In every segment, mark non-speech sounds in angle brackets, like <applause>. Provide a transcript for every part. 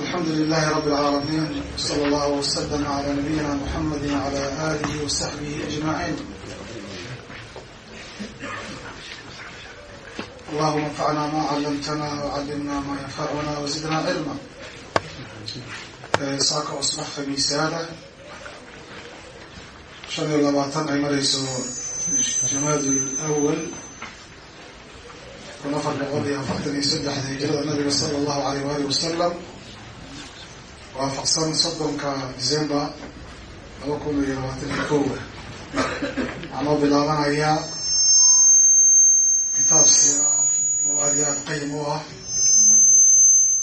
الحمد لله رب العالمين صلى الله وسلم على نبينا محمد وعلى آله وصحبه أجمعين اللهم انفعنا ما علمتنا وعلمنا ما ينفعنا وزدنا علما saaka usbax khamiisaada shan iyo labaatan ay marayso jamaad awal kun afar boqol iyo afartan iyo saddexda hijrada nabiga sala allahu alayh waali wasalam waafaqsan soddonka december laba kun iyo labaatan iyo kowa waxaa noo bilaabanayaa kitaab siira ah oo aada iyo aada qayim u ah.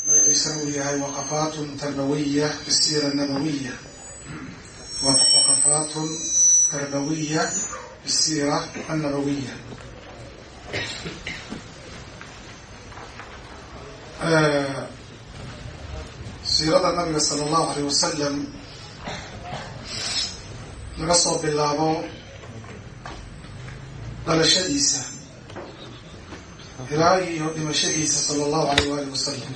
Magaciisana uu yahay waqafaatun tarbawiya fi nabawiya. Waqafaatun tarbawiya fi siira annabawiya siirada nabiga sala allahu alayh wasalam laga soo bilaabo dhalashadiisa ilaa iyo dhimashadiisa sala allahu alayh waali wasalam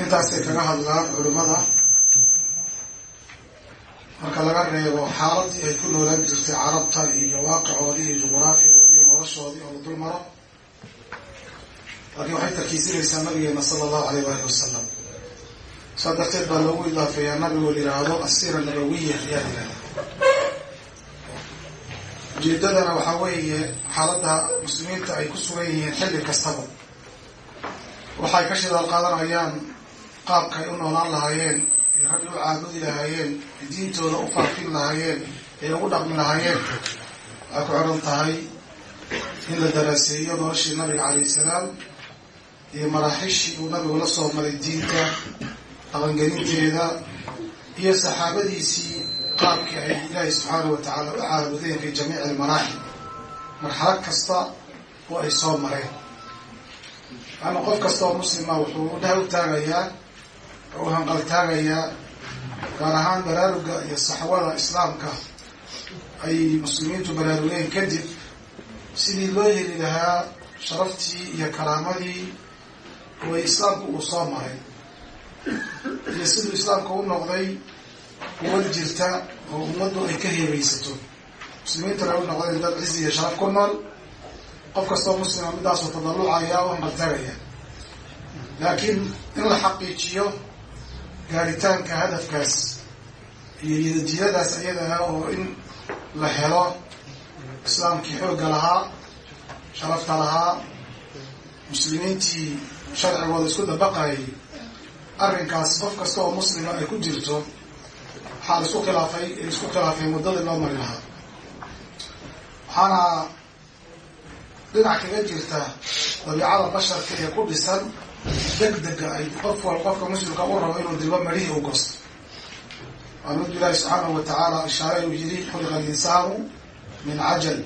intaasay kaga hadlaan culimmada. Marka laga reebo xaaladii ay ku noolaan jirtay carabta iyo waaqicoodii iyo juquraafigoodii iyo noloshoodii oo la dul maro laakiin waxay tarkiisinaysaa nabigeena sala allahu alayh waali wasalam saa darteed baa loogu idaafeeyaa nabigoo la yidhaahdo asiira nabawiya ayaa yihahda ujeedadana waxaa weeye xaaladda muslimiinta ay ku sugan yihiin xilli kastaba. Waxay ka shidaal qaadanayaan qaabka ay u noolaan lahaayeen ee rabbi u caabudi lahaayeen ee diintooda u faafin lahaayeen ee ugu dhaqmi lahaayeen. Waxay ku xidhan tahay in la daraaseeyo noloshii nabiga calayh salaam iyo maraaxishii uu nabigu la soo maray diinta dhaqangelinteeda iyo saxaabadiisii qaabkii ay ilaahay subxaanahu watacaala u caabudeen fi jamiici almaraaxil marxalad kasta oo ay soo mareen. Laanna qof kasta oo muslima wuxuu dhaha u taagayaa oo u hanqal taagayaa gaar ahaan baraaruga iyo saxwada islaamka ay muslimiintu baraarugeen kadib sidii loo heli lahaa sharaftii iyo karaamadii oo ay islaamku uu soo maray iyo siduu islaamka u noqday quwad jirta oo ummaddu ay ka heebaysato. Muslimiintuna ay u noqdeen dad cizi iyo sharaf ku nool. Qof kastoo muslima midaasoo tadalucaya u hanqaltaagaya laakiin in la xaqiijiyo gaaritaanka hadafkaas iyo yadajiyadaas iyadaha oo in la helo islaamkii xoogga lahaa sharafta lahaa muslimiintii sharcigooda isku dabaqayay arrinkaas qof kasta oo muslima ay ku jirto waxaa la isku khilaafay isku khilaafay muddadii loo mari lahaa. Waxaana dhinac kaga jirta dabiicada basharka ee ku dhisan degdega ay qof wal qofka muslimka u rabo inuu dilbo marihii u gosto. Mid ilaahi subxaanahu watacaala ishaare uu yidhi xuliqa alinsaanu min cajal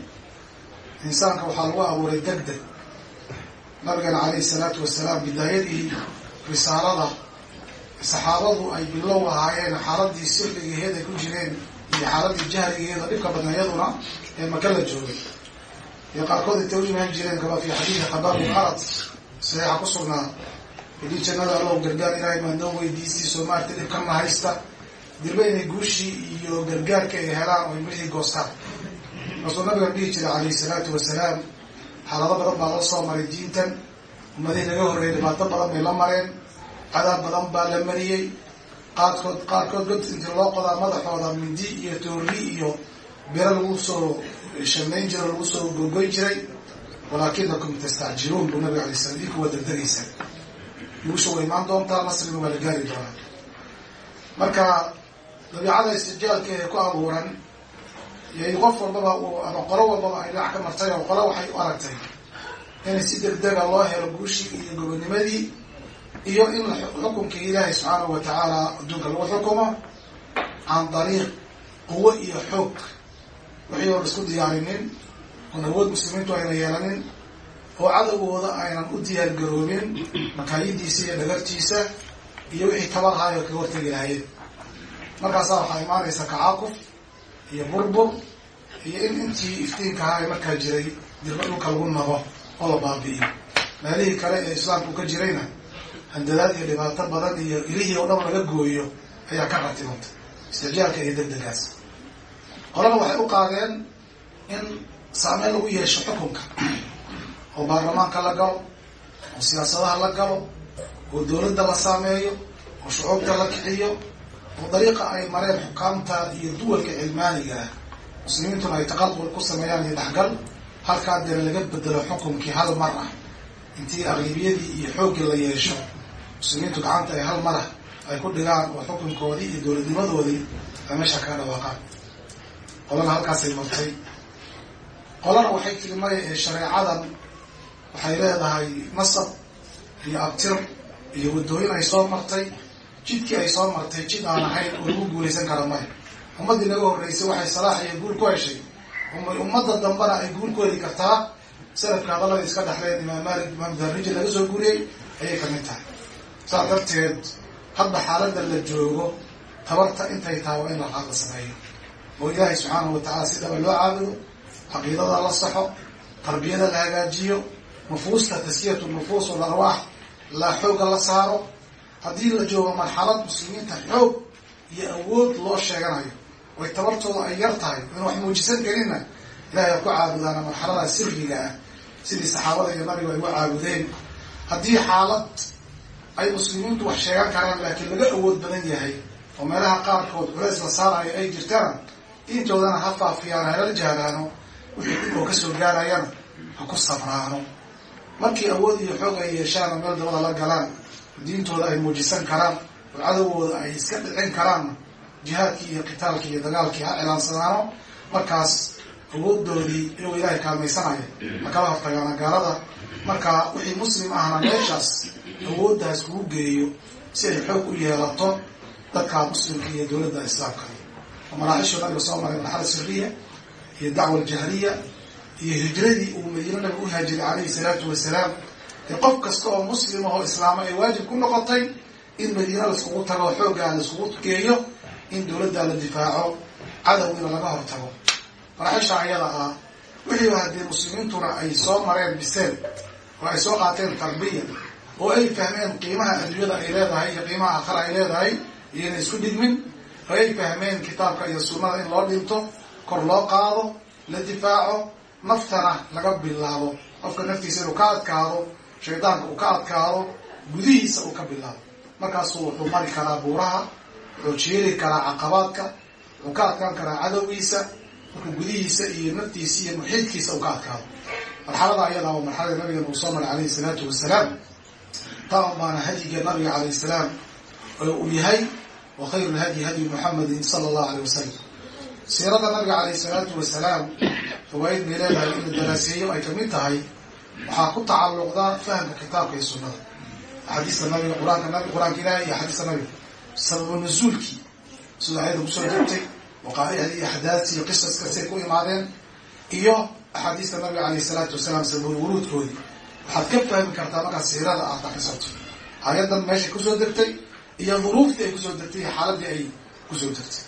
insaanka waxaa lagu abuuray degdeg. Nabigana calayhi salaatu wasalaam bidaayadii risaalada saxaabadu ay bilow ahaayeen xaaladii sirdigeed ay ku jireen iyo xaaladii jahligeeda dhibka badneeyaduna ee maka la joogay. Iyo qaarkood u imaan jireen kaba fi xadiidi khabaab bin arad saxiixa ku sugnaa. Idii jannada allow gargaar ilaahay maa noo weydiistii soo maarta dhibkana haysta dirba inay guushii iyo gargaarka ay helaan oo ay midhii goostaan. Markaasuu nabiga dhihi jiray calayhi salaatu wasalaam xaalado badan baa loo soo maray diintan. Ummadihii naga horreeyay dhibaato badan bay la mareen cadaab badan baa la mariyey. Qaarkood qaarkood god intii loo qodaa madaxooda mindi iyo toorri iyo biro lagu soo shamayn jiro lagu soo gogoyn jiray. Walaakinakum tastacjiluun buu nabiga alay slam idinku waa degdegaysaan guusha way imaan doontaa nasriga waa la gaari doonaa. Marka dabiicada istijaalka ee ku abuuran iyo qof walbaba uu ama qolo walbaba ay dhinac ka martay oo qolo waxay u aragtay in si degdega loo helo guushii iyo gobonimadii iyo in xukunkii ilaahay subxaanahu watacaala adduunka lagu xukumo can dariiq quwo iyo xoog. Wixii oon isku diyaarinin oon awood muslimiintu ayna yeelanin oo cadowgooda aynan u diyaar garoobin makaayidiisa iyo dhagartiisa iyo wixii tabarhaay oo kaga hortegi lahaayeen markaasaa waxaa imaanaysa kacaakuf iyo burbur iyo in intii iftiinkahaa ee markaa jiray dirba dhulka lagu nabo oo la baabi'iyo. Meelihii kale ee islaamku ka jirayna handadaad iyo dhibaato badan iyo ilihii oo dhan laga gooyo ayaa ka ratibanta istijaalka iyo degdegaas qolana waxay u qaadeen in saameyn lagu yeesho xukunka oo baarlamaanka la galo oo siyaasadaha la galo oo dawladda la saameeyo oo shucuubta la kiciyo oo dariiqa ay mareen xukaamta iyo duwalka cilmaaniga ah. Muslimiintuna ay taqalqul ku sameeyaan iyo dhexgal halkaa dee laga bedelo xukunkii hal mar ah. Intii aqlibiyadii iyo xooggii la yeesho muslimiintu gacanta ay hal marah ay ku dhigaan oo xukunkoodii iyo dowladnimadoodii ay meesha kaga dhawaaqaan qolana halkaasay martay qolana waxay tiri ee shareecadan waxay leedahay nasab iyo abtir iyo waddooyin ay soo martay. Jidkii ay soo martay jid aan ahayn oo lagu guulaysan kara maya ummaddii naga horreysay waxay salaax iyo guul ku heshay. Ummadda dambana ay guul ku heli kartaa. Salafka hadallada iska dhexleen imaam malik imaam darriji laga soo guriyey ayay ka mid tahay saas darteed hadda xaaladda la joogo tabarta intay tahay waa in la qaada sameeyo oo ilaahay subxaanahu watacala si dhaba loo caabudo caqiidada la saxo tarbiyada la hagaajiyo nufuusta taskiyatu nufuus wal arwaax la xooga la saaro haddii la joogo marxalad muslimiinta xoog iyo awood loo sheeganayo oy tabartooda ay yar tahay in wax muujisan karinna ilahay a ku caabudaana marxalada sirriga ah sidii saxaabada iyo nabigu ay u caabudeen. Haddii xaalad ay muslimiintu wax sheegan karaan laakiin laga awood badan yahay oo meelaha qaarkood culays la saarayo ay jirtana diintoodana ha faafiyaan halala jaalaano wixii dhib oo ka soo gaarayana ha ku sabraano. Markii awood iyo xoog ay yeeshaana meel dabada la galaan diintooda ay muujisan karaan oo cadowgooda ay iska dhicin karaanna jihaadkii iyo qitaalkii iyo dagaalkii ha cilaansadaano markaas awoodoodii iyagoo ilaahay kaalmaysanaya makala hortagaana gaalada. Marka wixii muslim ahna meeshaas awooddaas kugu geeyo si ay xoog u yeelato dadka muslimka iyo dowladda islaamka. Oo maraaxishu nabiga soo maray marxala siriya iyo dacwa aljahriya iyo hijradii uu madiine nabiga u haajiray calayhi salaatu wasalaam dee qof kasta oo muslim ahoo islaama ay waajib ku noqotay in madiine laiskugu tago xooggaa laiskugu geeyo in dowladda la difaaco cadowgiina laga hortago. Maraaxisha ayada ah wixiiba haddii muslimiintuna ay soo mareen biseen oo ay soo qaateen tarbiya oo ay fahmeen qiimaha adduunyada ay leedahay iyo qiimaha aakhara ay leedahay iyona isku dhigmin oo ay fahmeen kitaabka iyo sunnada in loo dhinto kor loo qaado la difaaco naftana laga bilaabo. Qofka naftiisa inuu ka adkaado shaydaanka uu ka adkaado gudihiisa uu ka bilaabo. Markaasuu wuxuu mari karaa buuraha wuxuu jeeri karaa caqabaadka wuxuu ka adkaan karaa cadowgiisa markuu gudihiisa iyo naftiisa iyo muxiidkiisa uu ka adkaado. Marxalada ayadaa waa marxalada nabigeena uu soo maray calayhi salaatu wasalaam taa un baana hadyiga nabiga calayh salaam uu yahay wa khayru lhadyi hadyu muxamedin sala allahu aleyh wasalam siirada nabiga calayh salaatu wasalaam fawaaid bay leedahay in la daraaseeyo ay ka mid tahay waxaa ku tacalluqda fahamka kitaabka iyo sunnada. Axaadiista nabiga qur'aanka nabi qur'aanka ilahi iyo axaadiista nabiga. Sababu nuzuulkii sida ayada ku soo degtay waqaaicdii iyo axdaadsi iyo qisaska say ku imaadeen iyo axaadiista nabiga calayh salaatu wasalaam sababul wuruudkoodii waxaad ka fahmi kartaa markaad siirada aad akhrisato hay'addan meeshay ku soo degtay iyo duruuftii ay ku soo degtay iyo xaaladii ay ku soo degtay.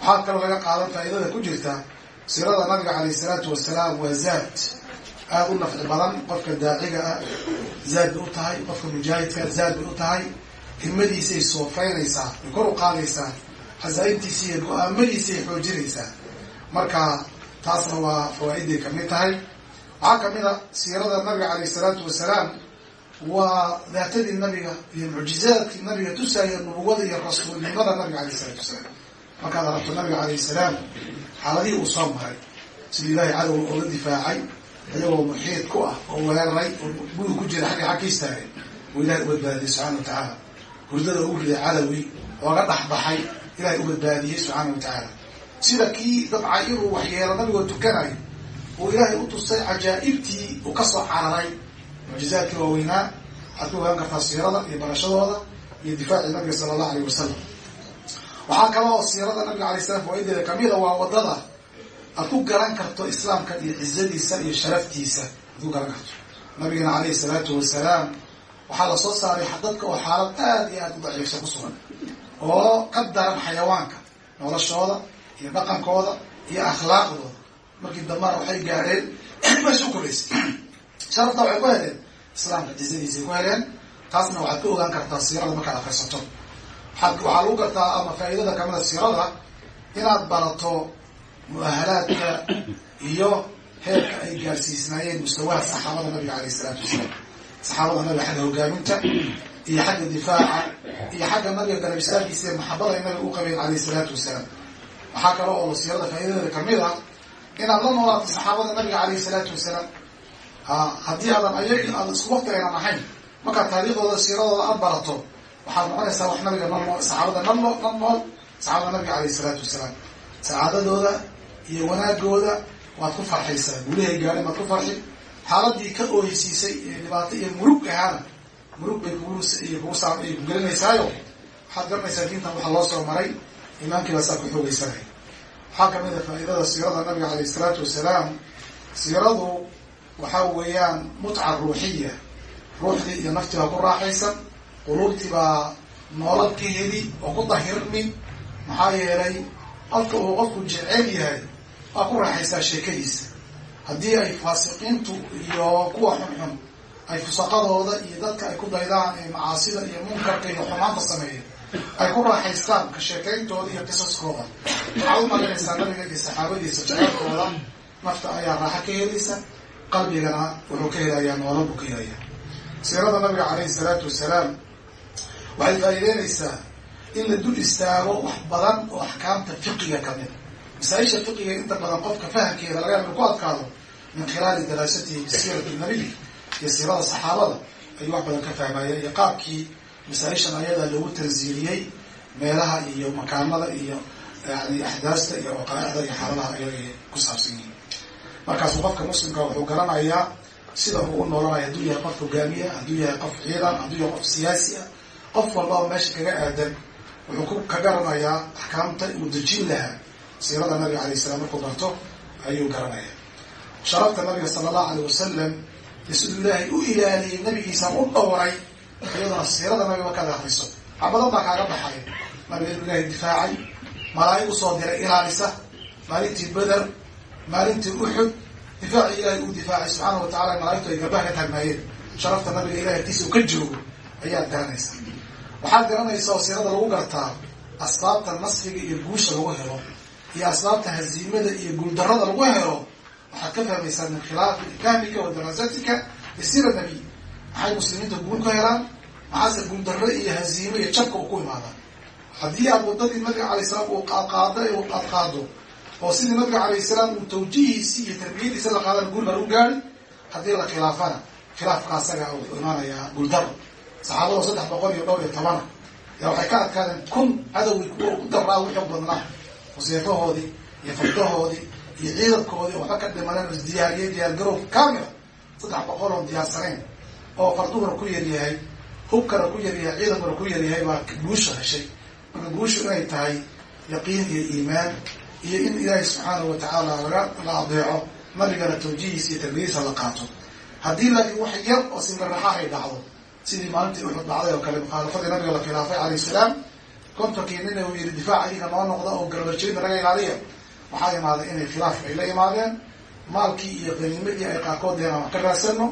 Waxaa kaloo laga qaadan faa'iidada ku jirta siirada nabiga calayh salaatu wasalaam waa zaad. Aada u nafci badan qofka daaciga ah zaad bay u tahay qofka mujaahidka zaad bay u tahay. Himadiisay soofaynaysaa way kor u qaadaysaa xasaa-intiisa iyo go'aamadiisay xoojinaysaa. Marka taasna waa fawaa'iday ka mid tahay waxaa a siirada nabiga calayh salaatu wasalaam waa daatadii nabiga iyo mucjizaadkii nabiga tusaaya nubuwada iyo rasuulnimada nabiga calayh salaatu wasalaam markaad aragto nabiga calayh salaam xaaladihii uu soo maray siduu ilaahay cadowga ooga difaacay iyagoo muxiid ku ah oo weeraray oo guri ku jira xagga xag ka ilahay u badbaadiyey subxana wa tacaala. Hurdada ugu riday cadawi ooga dhexbaxay ilahay u badbaadiyey subxaana wa tacaala. Sida kii dabca inuu waxyeelo nabigoo tukanayo uu ilaahay u tusay cajaa'ibtii uu ka soo cararay mucjizaadkii waaweynaa. Waxaad ku ogaan kartaa siirada iyo barashadooda iyo difaacii nabiga sala allahu alayh wasalam waxaa kaloo siirada nabiga alay slam fawaideeda kamida waa waddada aad ku garan karto islaamka iyo cizadiisa iyo sharaftiisa. Aad ku garan karto. Nabigana calayhi salaatu wasalaam waxaa la soo saaray dadka oo xaalad aada iyo aada u daciifsa ku sugan. Oo ka daran xayawaanka noloshooda iyo dhaqankooda iyo akhlaaqdooda markii dambana waxay gaadheen u koraysay sharafta waxay ku heleen islaamka cizadiisay ku heleen taasna waxaad ka ogaan kartaa siirada markaad akrisato waxaa lagu gartaa ama faa'iidada kamida siirada inaad barato mu'ahalaadka iyo heerka ay gaarsiisnaayeen mustawaha saxaabada nabiga alayh isalaatu wasalaam. Saxaabada nabiga xagga hogaaminta iyo xagga difaaca iyo xagga nabiga garab istaagiisa ee maxabada ay nabiga u qabeen alayh isalaatu wasalaam. Waxaa kale oo siirada faa'iidadeeda ka mid a inaad la noolaato saxaabada nabiga alayhi salaatu wasalaam. Haddii aadan ayag aad isku wakti aynan ahayn markaad taariikhdooda siiradooda aad barato? Waxaad noqonaysaa wax nabiga nal nool saxaabada nal nool saxaabada nabiga alayh isalaatu wasalaam. Sacaadadooda iyo wanaagooda waad ku farxaysaa guulahay gaadhin waad ku farxi. Xaaladii ka ooysiisay ee dhibaato iyo murug ahaana murug bay kugu iyo waxaad garanaysaa diintan waxa loo soo maray iimaankii baa saa ku xoogeysanaya waxaa ka mid a faa'iidada siirada nabiga alayh isalaatu wasalaam. Siiradu waxa weeyaan mutca ruuxiya. Ruuxdii iyo naftii baa ku raaxaysan quluubtii baa noolal ka heli oo ku dahirmi maxaa yeelay qofka uu qofku jecel yahay waa ku raaxaysaa sheekadiisa. Haddii ay faasiqiintu iyo kuwa xunxun ay fusaqadooda iyo dadka ay ku daydaan ee macaasida iyo munkarka iyo xumaanta sameeya ay ku raaxaystaan ka sheekayntooda iyo qisaskooda waxaad u malinaysaa nabiga iyo saxaabadiisa jeceelkooda nafta ayaa raaxo ka helaysa qalbigana wuxuu ka helayaa noolal buu ka helayaa. Siirada nabiga calayhi salaatu wasalaam waxay faa'iideynaysaa in la dul istaago wax badan oo axkaamta fiqiga ka mid a masaa-isha fiqiga inta badan qofka fahamkeeda laga yaaba ku adkaado min khilaali daraasatihi bisiirati nabiy iyo siirada saxaabada ayuu wax badan ka fahmaya iyo qaabkii masaa-ishan ayada lagu tansiiliyey meelaha iyo makaanada iyo yani axdaasta iyo waqaa'icda iyo xaaladaha ayaga ku saabsan yihiin. Markaasuu qofka muslimka wuxuu garanayaa sida uu u noolanayo. Hadduu yahay qof hogaamiya hadduu yahay qof ciidan hadduu yahay qof siyaasi ah qof walba oo meesha kaga aadan wuxuu ka garanayaa axkaamta uu dejin lahaa. Siirada nabiga alayh salam markuu barto ayuu garanayaa. Sharafta nabiga sala allahu alayh wasalam siduu ilaahay u ilaaliyey nabigiisa u dhowray iyadana siirada nabiga markaad akriso wax badan baa kaaga baxay nabiga inuu ilaahay difaacay malaa'ig u soo diray ilaalisa maalintii beder maalintii uxud difaacii ilahay uu difaacay. Subxaana wa tacala malaa'igtu ay garbaha ka taagnaayeen sharafta nabiga ilahay agtiisa uu ka joogo ayaad garanaysaa waxaad garanaysaa oo siirada lagu gartaa asbaabta nasriga iyo guusha lagu helo iyo asbaabta haziimada iyo guuldarada lagu helo. Waxaad ka fahmaysaa min khilaafi fahmika wa daraasatika bisiira nabiy maxay muslimiinta guul ka helaan? Maxaase guuldarro iyo haziimo iyo jabka uu ku imaadaan. Haddii aad wadadii nabiga alay salaam uu qaadqaada aad qaado oo sidii nabiga alayh salaam uu tawjihiisii iyo tarbiyadiisa la qaadana guul baa lagu gaari haddii la khilaafana khilaafka asaga wuxuu imaanayaa guuldaro saxaabadoo saddex boqol iyo dhowr iyo tobana yaa waxay ka adkaadeen kun cadowgii kuwa ugu daraa u badnaa. Waseefahoodii iyo fardahoodii iyo ciidankoodii waxba ka dhimaneen oo isdiyaariyey diyaargaroow kamila saddex boqol oon diyaarsanayn oo farduhuna ku yaryahay hubkana ku yaryahay ciidankuna ku yaryahay baa guusha heshay marka guushu inay tahay yaqiin iyo iimaan iyo in ilaahay subxaanahu watacaala laga la adeeco nabigana tawjihiisa iyo tarbiyadiisa la qaato. Haddii laakiin wax yar oo simiraxa ay dhacdo sidii maalintii uxud dhacday oo kale mukhaalafadii nabiga la khilaafay calayh salaam kontonkii nin uu yihi difaaca idinka noo noqda oo garbajeeda naga ilaaliya. Waxaa imaaday inay khilaaf ay la imaadeen maalkii iyo qaniimadii ay qaarkood deen aan ka raadsano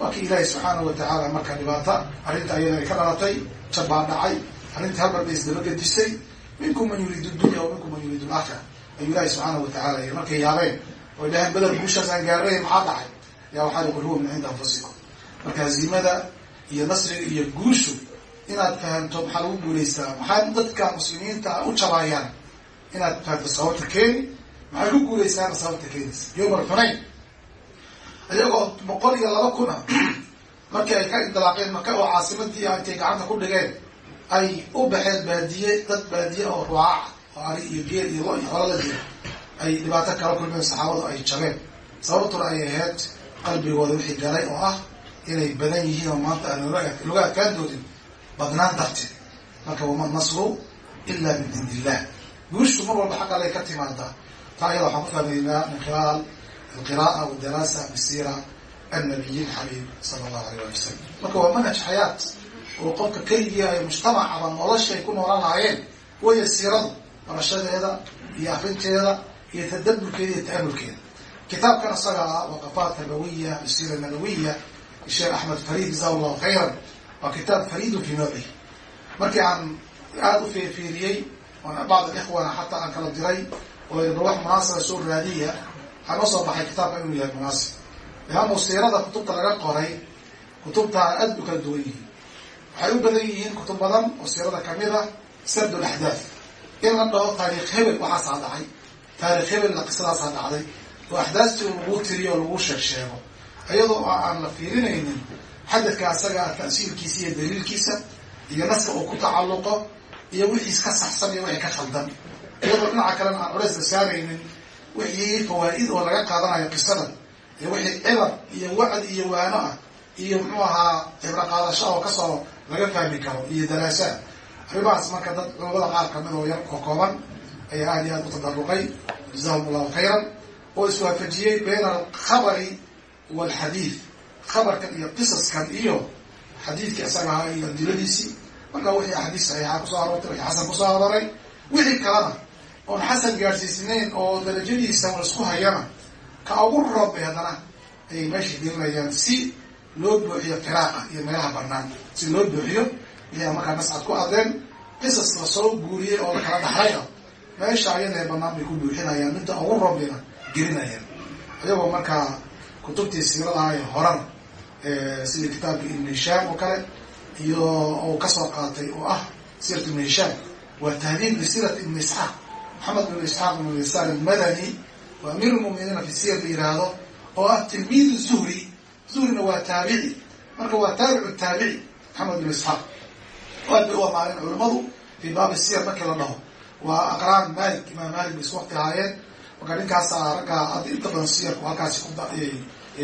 waa kii ilaahay subxaanahu watacaala marka dhibaata arrinta ayada ay ka dhalatay jabbaa dhacay arrintii halbar bay isdabagedisay minkum man yuriidu dunya wa minkum man yuriidu alaakhira ayuu ilaahay subxaanahu watacala y markay yaabeen oy dhaheen bedel guushaasaan gaarnay maxaa dhacay? Yaa waxaa li qul huwa min cinda anfusikum. Marka haziimada iyo nasriga iyo guushu inaad fahamto maxaa lagu guulaystaa maxaa dadka muslimiinta u jabaayaan inaad fahamto sababta keeni maxay ku guulaysaana sababta keenaysa yowm alxunayn iyagoo boqol iyo laba kun ah markii ay ka indilaaqeen maka oo caasimadii intay gacanta ku dhigeen ay u baxeen baadiye dad baadiye oo rucaaca oo ari iyo geel iyo lo iyo xoolo la jira ay dhibaato kala kulmeen saxaabadu ay jabeen. Sababtuna ay ahayd qalbigooda wixii galay oo ah inay badan yihiin oo maanta aan laga adkaan doonin badnaan darteed. Marka wama nasru ila min cindi guushu mar walba xaq allay ka timaadaa taa ayada waxaan ku fahmaynaa min khilaal alqira'a wadaraasa bisiira annabiyi alxabiib sala allahu alayh wali wasalam marka waa manhaj xayaat oo qofka keligii ay mujtamacaba noloshay ku noolan lahaayeen waya siiradu barashadeeda iyo akrinteeda iyo tadaburkeeda iyo ta'amulkeeda kitaabkan isaga ah waqafaat nabawiya bisiira nabawiya sheekh axmed farid jaza allahu khayran waa kitaab fariidun fi noocihi markii aan aada u fiirfiiriyey bacd alikhwana xataa aan kala diray oo ba wax munaasaba soo raadiya waxaa noo soo baxay kitaabka inuu yahay munaasib. Leannu siirada kutubta laga qoray kutubtaa aad u kala duwan yihiin. Waxay u badan yihiin kutub badan oo siirada ka mid a sard laxdaaf in la dhaho taariikh hebel waxaasaa dhacay taarikh hebelna qisadaasaa dhacday. Oo axdaastii lagu tiriyo oo lagu sheeg sheego iyadoo aan la fiirinaynin xadadka asaga ta'siirkiisa iyo daliilkiisa iyo naska uu ku tacalluqo iyo wixiis ka saxsan iyo wixii ka khaldan. Iyadoo dhinaca kalena aan culays la saaraynin wixii fawaa'id oo laga qaadanayo qisada iyo wixii cibar iyo wacd iyo waano ah iyo muxuu ahaa cibro qaadasho oo ka soo laga fahmi karo iyo daraasaad arrimahaas marka dad culamada qaar ka mid oo yar oo kooban ayaa aad iyo aad u tadaruqay jazahum allahu khayran oo iswaafajiyey bayna alkhabari walxadiid khabarkan iyo qisaskan iyo xadiidka isaga ahaa iyo adiladiisii marka wixii axaadiis saxiixa ku soo aroortay wixii xasan ku soo arooray wixii kalena oon xasan gaadhsiisnayn oo darajadiisa la isku hayana ka ugu roobay haddana ayay meesha gelinayaan si loo buuxiyo firaaqa iyo meelaha banaan si loo buuxiyo ayaa markaa nascad ku adeen qisas la soo guuriyey oo lakala dhaxlaya meesha ayadae banaan bay ku buuxinayaan midda ugu roobina gelinayaan. Iyagoo markaa kutubtii siiradaha ee horana sida kitaabka ibn oo kale iyo uu ka soo qaatay oo ah siirat ibn waa tahdiib lisiirat ibn isxaaq maxamed ibn isxaaq ibn yasar almadani waa amiir lmuminiina fi siyar la yiraahdo oo ah tilmiid zuhri. Zuhrina waa taabici marka waa taabicu taabici maxamed ibn isxaaq aad bay u amaaleen culimadu fi baabi siyar markii la dhaho. Waa aqraan malik imaam malik bay is waqti ahaayeen marka ninkaasa raggaa hadda inta badan siyarku halkaasi ku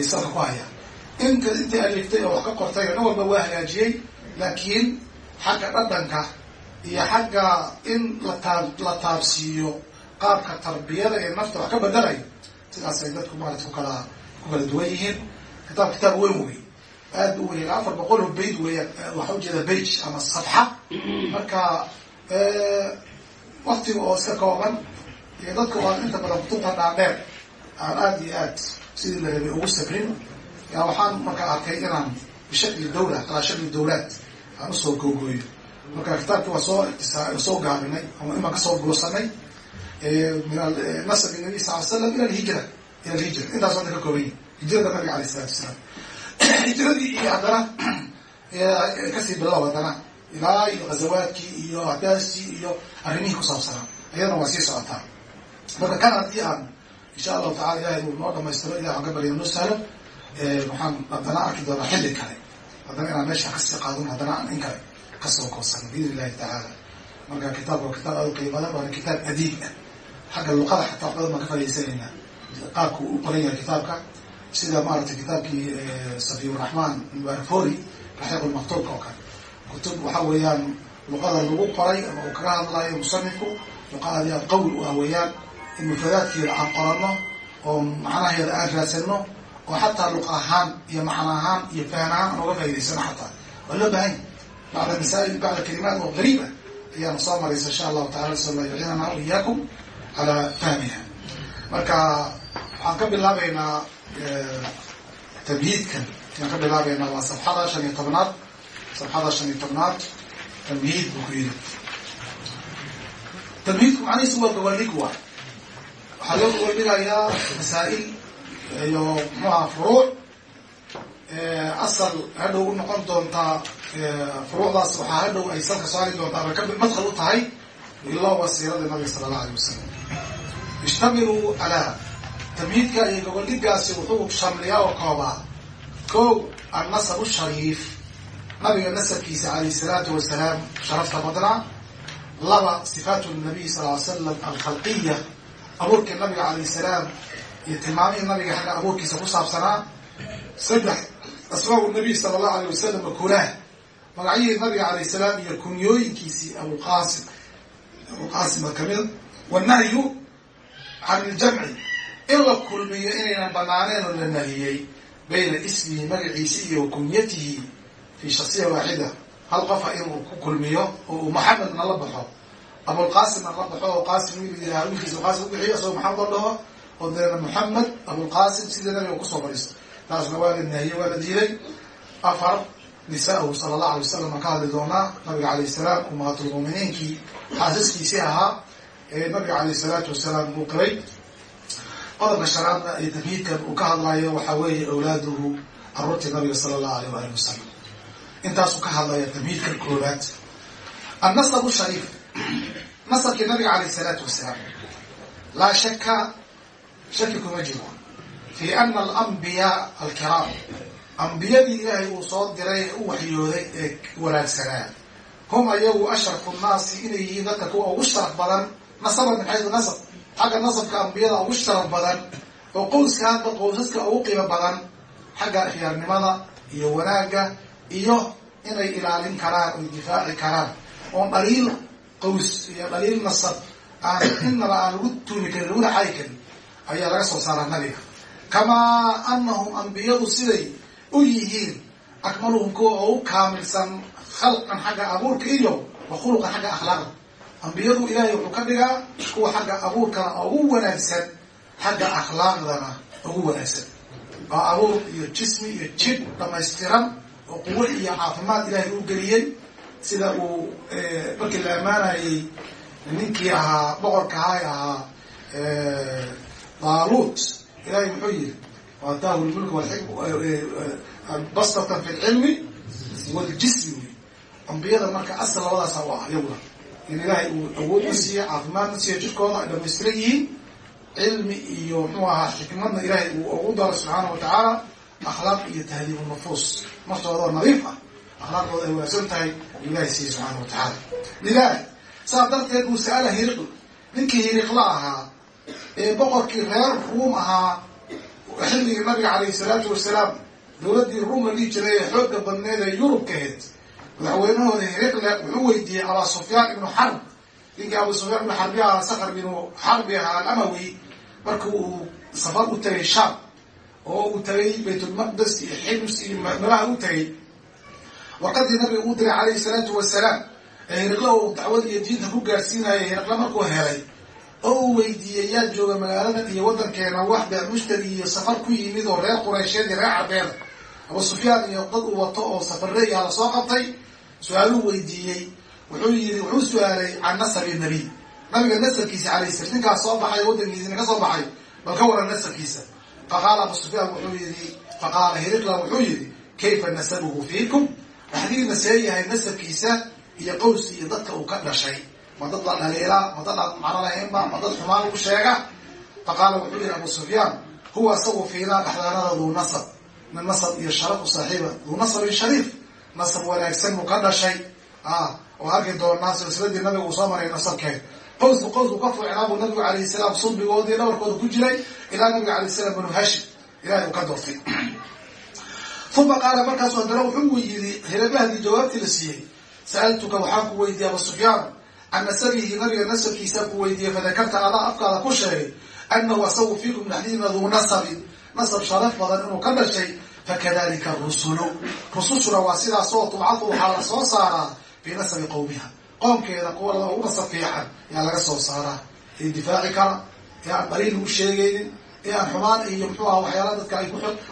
salka ku haya inka intii aliftay oo wax ka qortay nin walba waa hagaajiyey laakiin xagga dhadhanka iyo xagga in lataab la taabsiiyo qaabka tarbiyada ee nafta wax ka bedelay sidaasay dadku maarata kukala ku kala duwan yihiin. Kitaab kitaab weyn wey aad u weyn. Afar boqol oo bayd weya waxa ujeeda bage ama safxa. Marka waktiga oo iska kooban iyo dadka oo inta badan kutubta dhaadheer aan aada iyo aad sidii la rabay ugu sabrin yaa waxaan markaa arkay inaan bishakli dawla alaa shakli dawlaad aan u soo googooyo marka kitaabkii waa soo soo gaabinay ama imaan ka soo goosanay min nasabi nabi sal slam ila alhijra ila alhijra. Intaas hadda ka kooban yihiin hijrada nabiga alayh isalatu wasalaam. <clears throat> Hijradii iyo haddana <clears throat> ka sii bilow haddana ilaa iyo ghazawaadkii iyo ahdaastii iyo arrimihii kusaabsanaa ayadana waa sii socotaa marka kan haddii aan insha allahu tacala ilahay uu noo dhamaystiro ilah aan ka barya noo sahlo waxaan haddana arki doonaa xilli kale. Haddana inaan meesha ka sii qaadon haddana aan in kale ka soo koosano biidn illahi tacaala marka kitaabka waa kitaab aad badan waana kitaab adiib ah. Xagga luqada xataa wax baan ka faa'idaysanaynaa qaabku u qoran yahay kitaabka sida maaragtay kitaabkii safiyuraxmaan mubarafori raxiiq lmaktuubka oo kale. Kutub waxa weeyaan luqada lagu qoray ama uu kaga hadlayo musanifku luqa aad qawi u ah weeyaan in mufradaadkeeda aan qorano oo macnaheeda aan raadsano oo xataa luq ahaan iyo macno ahaan iyo fahan ahaan aan uga faa'idaysano xataa. Waa loo baahan yahy bacda masaa'il bacda kalimaat oo qariiba ayaana soo maraysa insha allahu tacala nasal allah yucinana wa iyaakum calaa fahmiha marka waxaan ka bilaabeynaa tamhiidkan ayaan ka bilaabeynaa waa safxada shan iyo tobnaad safxada shan iyo tobnaad tamhiid buu ku yidhi tamhiidku macnihiisu waa gawaldhig waay waxaa loo gawaldhigayaa masaa'il iyo muxuaha furuuc asal hadhow u noqon doontaa furuucdaas waxaa hadhow ay salka saari doontaa ama ka madkhal u tahay ilaa waa siirada nabiga sala allahu alay wasalam ishtamiluu calaa tamhiidka iyo goboldhigaasi wuxuu shamliyaa oo koobaa ko annasabu shariif. Nabiga nasabkiisa calayh salaatu wasalaam sharafta badnaa laba sifaatu nabiy sal ly slam alkhalqiya abuurkii nabiga calayh salaam iyo tilmaamihii nabiga xagga abuurkiisa ku saabsanaa saddex asmaa nabiy sala allahu alayh wasalam akulah magacyihii nabiga calayh salaam iyo kunyooyinkiisii abulqaasim abulqaasim baa kamida wanahyu can iljamci in la kulmiyo inaynan banaaneen oo la nahiyey bayna ismihi magaciisi iyo kunyatihi fi shaksiya waaxida hal qofa inuu ku kulmiyo oo uu maxamedna la baxo. Abulqaasimna la baxo oo qaasim wiilkiisa qaasim ubixiyo isagoo maxamed la dhaho oo deena maxamed abulqaasim sidii nabiga ku soo fadhiisto taasna waa la nahiyey waa la diiday. Afar nisaahu sala allahu alay wasalam ka hadli doonaa. Nabiga calayh salaam ummahaatulmuuminiinkii xaasaskiisii ahaa ee nabiga calayh salaatu wasalaam uu qabay. Qodobka shanaadna ee tamhiidkan uu ka hadlayo waxaa weeye awlaaduhu caruurtii nabiga sala allahu alayh waali wasalam intaasuu ka hadlaya tamhiidkan koobaad annasabu shariif. Nasabkii nabiga calayh salaatu wasalaam laa shaka shaki kuma jiro. Fi ana alambiyaa alkiraam ambiyadii ilaahay uu soo diray ee u waxyooday ee wanaagsanaa hum ayagu ashrafu nnaasi inay yihiin dadka kuwa ugu sharaf badan nasaban min xaysu nasab xagga nasabka ambiyada ugu sharaf badan oo qowska hadda qowsaska ugu qiimo badan xagga khiyaarnimada iyo wanaagga iyo inay ilaalin karaan oy difaaci karaan. Oon dhaliil qows iyo dhaliil nasab aan innaba aan lagu tuumi karin laguna xayi karin ayaa laga soo saaraa nabiga. Kamaa anahum ambiyadu siday u yihiin akmaluhum kuwa oo u kaamilsan khalqan xagga abuurka iyo wa khuluqan xagga akhlaaqda. Ambiyadu ilaahay wuxuu ka dhigaa kuwa xagga abuurkana ugu wanaagsan xagga akhlaaqdana ugu wanaagsan. Oo abuur iyo jismi iyo jib dhamaystiran oo quwo iyo caafimaad ilaahay u geliyey sida uu markii la ammaanayey ninkii ahaa boqorka ahay ahaa daaluut ilahay muxuu yihi waataahu lmulk bastatan fi lcilmi waljismi wey ambiyada marka asal labadaasa u ah iyaguna in ilaahay uu awood u siiya caafimaadna siiya jirkooda ay dhamaystiran yihiin cilmi iyo muxuu ahaa xikmadna ilaahay uu ugu daro subxaana wa tacaala akhlaaq iyo tahdiibu nufuus naftoodaoo nadiif ah akhlaaqdooda ay wanaagsan tahay uu ilahay siiya subxaana wa tacaala lilahi saas darteed buu sa'ala hiriql ninkii hiriqla ahaa ee boqorkii reer ruum ahaa xilligii nabiga calayhi salaatu wasalaam dowladdii ruum la dhihi jiray ee xoogga badneed ee yurubka ahayd madaxweynahooda hiriqle wuxuu weydiiyey abaa sufyaan ibnu xarb ninkii abu sufyaan ibnu xarbi ahaa sakar binu xarbi ahaa alamawi markii uu safar u tagay shaam oo uu tagay baytulmaqdes iyo xims iyo meelaha u tagay. Warqadii nabiga uu diray calayhi salaatu wasalaam ee hiriqle uu dacwad iyo diinta ku gaadhsiinayay hiriqle markuu helay oo uu weydiiyey yaa jooga magaaladan iyo waddankeena wax bee mushtari iyo safar ku yimid oo reer qureysheed iyo reer cabeeda abu sufyaan iyo dad uu wato oo safareeyaha la soo qabtay. Su'aaluu weydiiyey. Wuxuu yii wuxuu su'aalay can nasabi nabiy nabiga nasabkiisa calayh salam ninkaas soo baxay waddankiisina ka soo baxay bal ka waran nasabkiisa faqaala abu sufyaan wuxuu yihi faqaala hiriqla wuxuu yihi kayfa nasabuhu fiikum? Dhaxdiina see yahay nasabkiisa iyo qowsi iyo dadka uu ka dhashay ma dad la dhaliilaa ma dad aan macno lahaynba ma dad xumaan lagu sheega. Faqaala wuxuu yihi abu sufyaan huwa isagu fiinaa dhexdaanada duu nasab min nasab iyo sharaf u saaxiiba. Duu nasabin shariif nasab wanaagsan buu ka dhashay. Oo arki doonaa silsiladii nabiga uu soo maray nasabkeed qowsku qowsku ka fuucnaa buu nabigu calayhi salaam sulbigoodii dhabarkooda ku jiray ilaa nabiga alayh salam banu hashim. Ilahay uu ka doortay. Uma qaala markaasu haddana wuxuu yidhi hilabahdii jawaabtii la siiyey. Sa'altuka waxaan can nasabihi nabiga nasabkiisaan ku weydiiyey fadakarta adaa afkaada ku sheegay anahu asagu fiikum dhexdiina duu nasabin nasab sharaf badan inuu ka dhashay fakadalika rusulu rusushuna waa sidaas oo tubcadu waxaa la soo saaraa fii nasabi qowmiha qoomkeeda kuwa ugu nasab fiican yaa laga soo saaraa ee difaaci kara ee aan daliil u sheegaynin ee aan xumaan iyo muxuu aha waxyaala dadka ay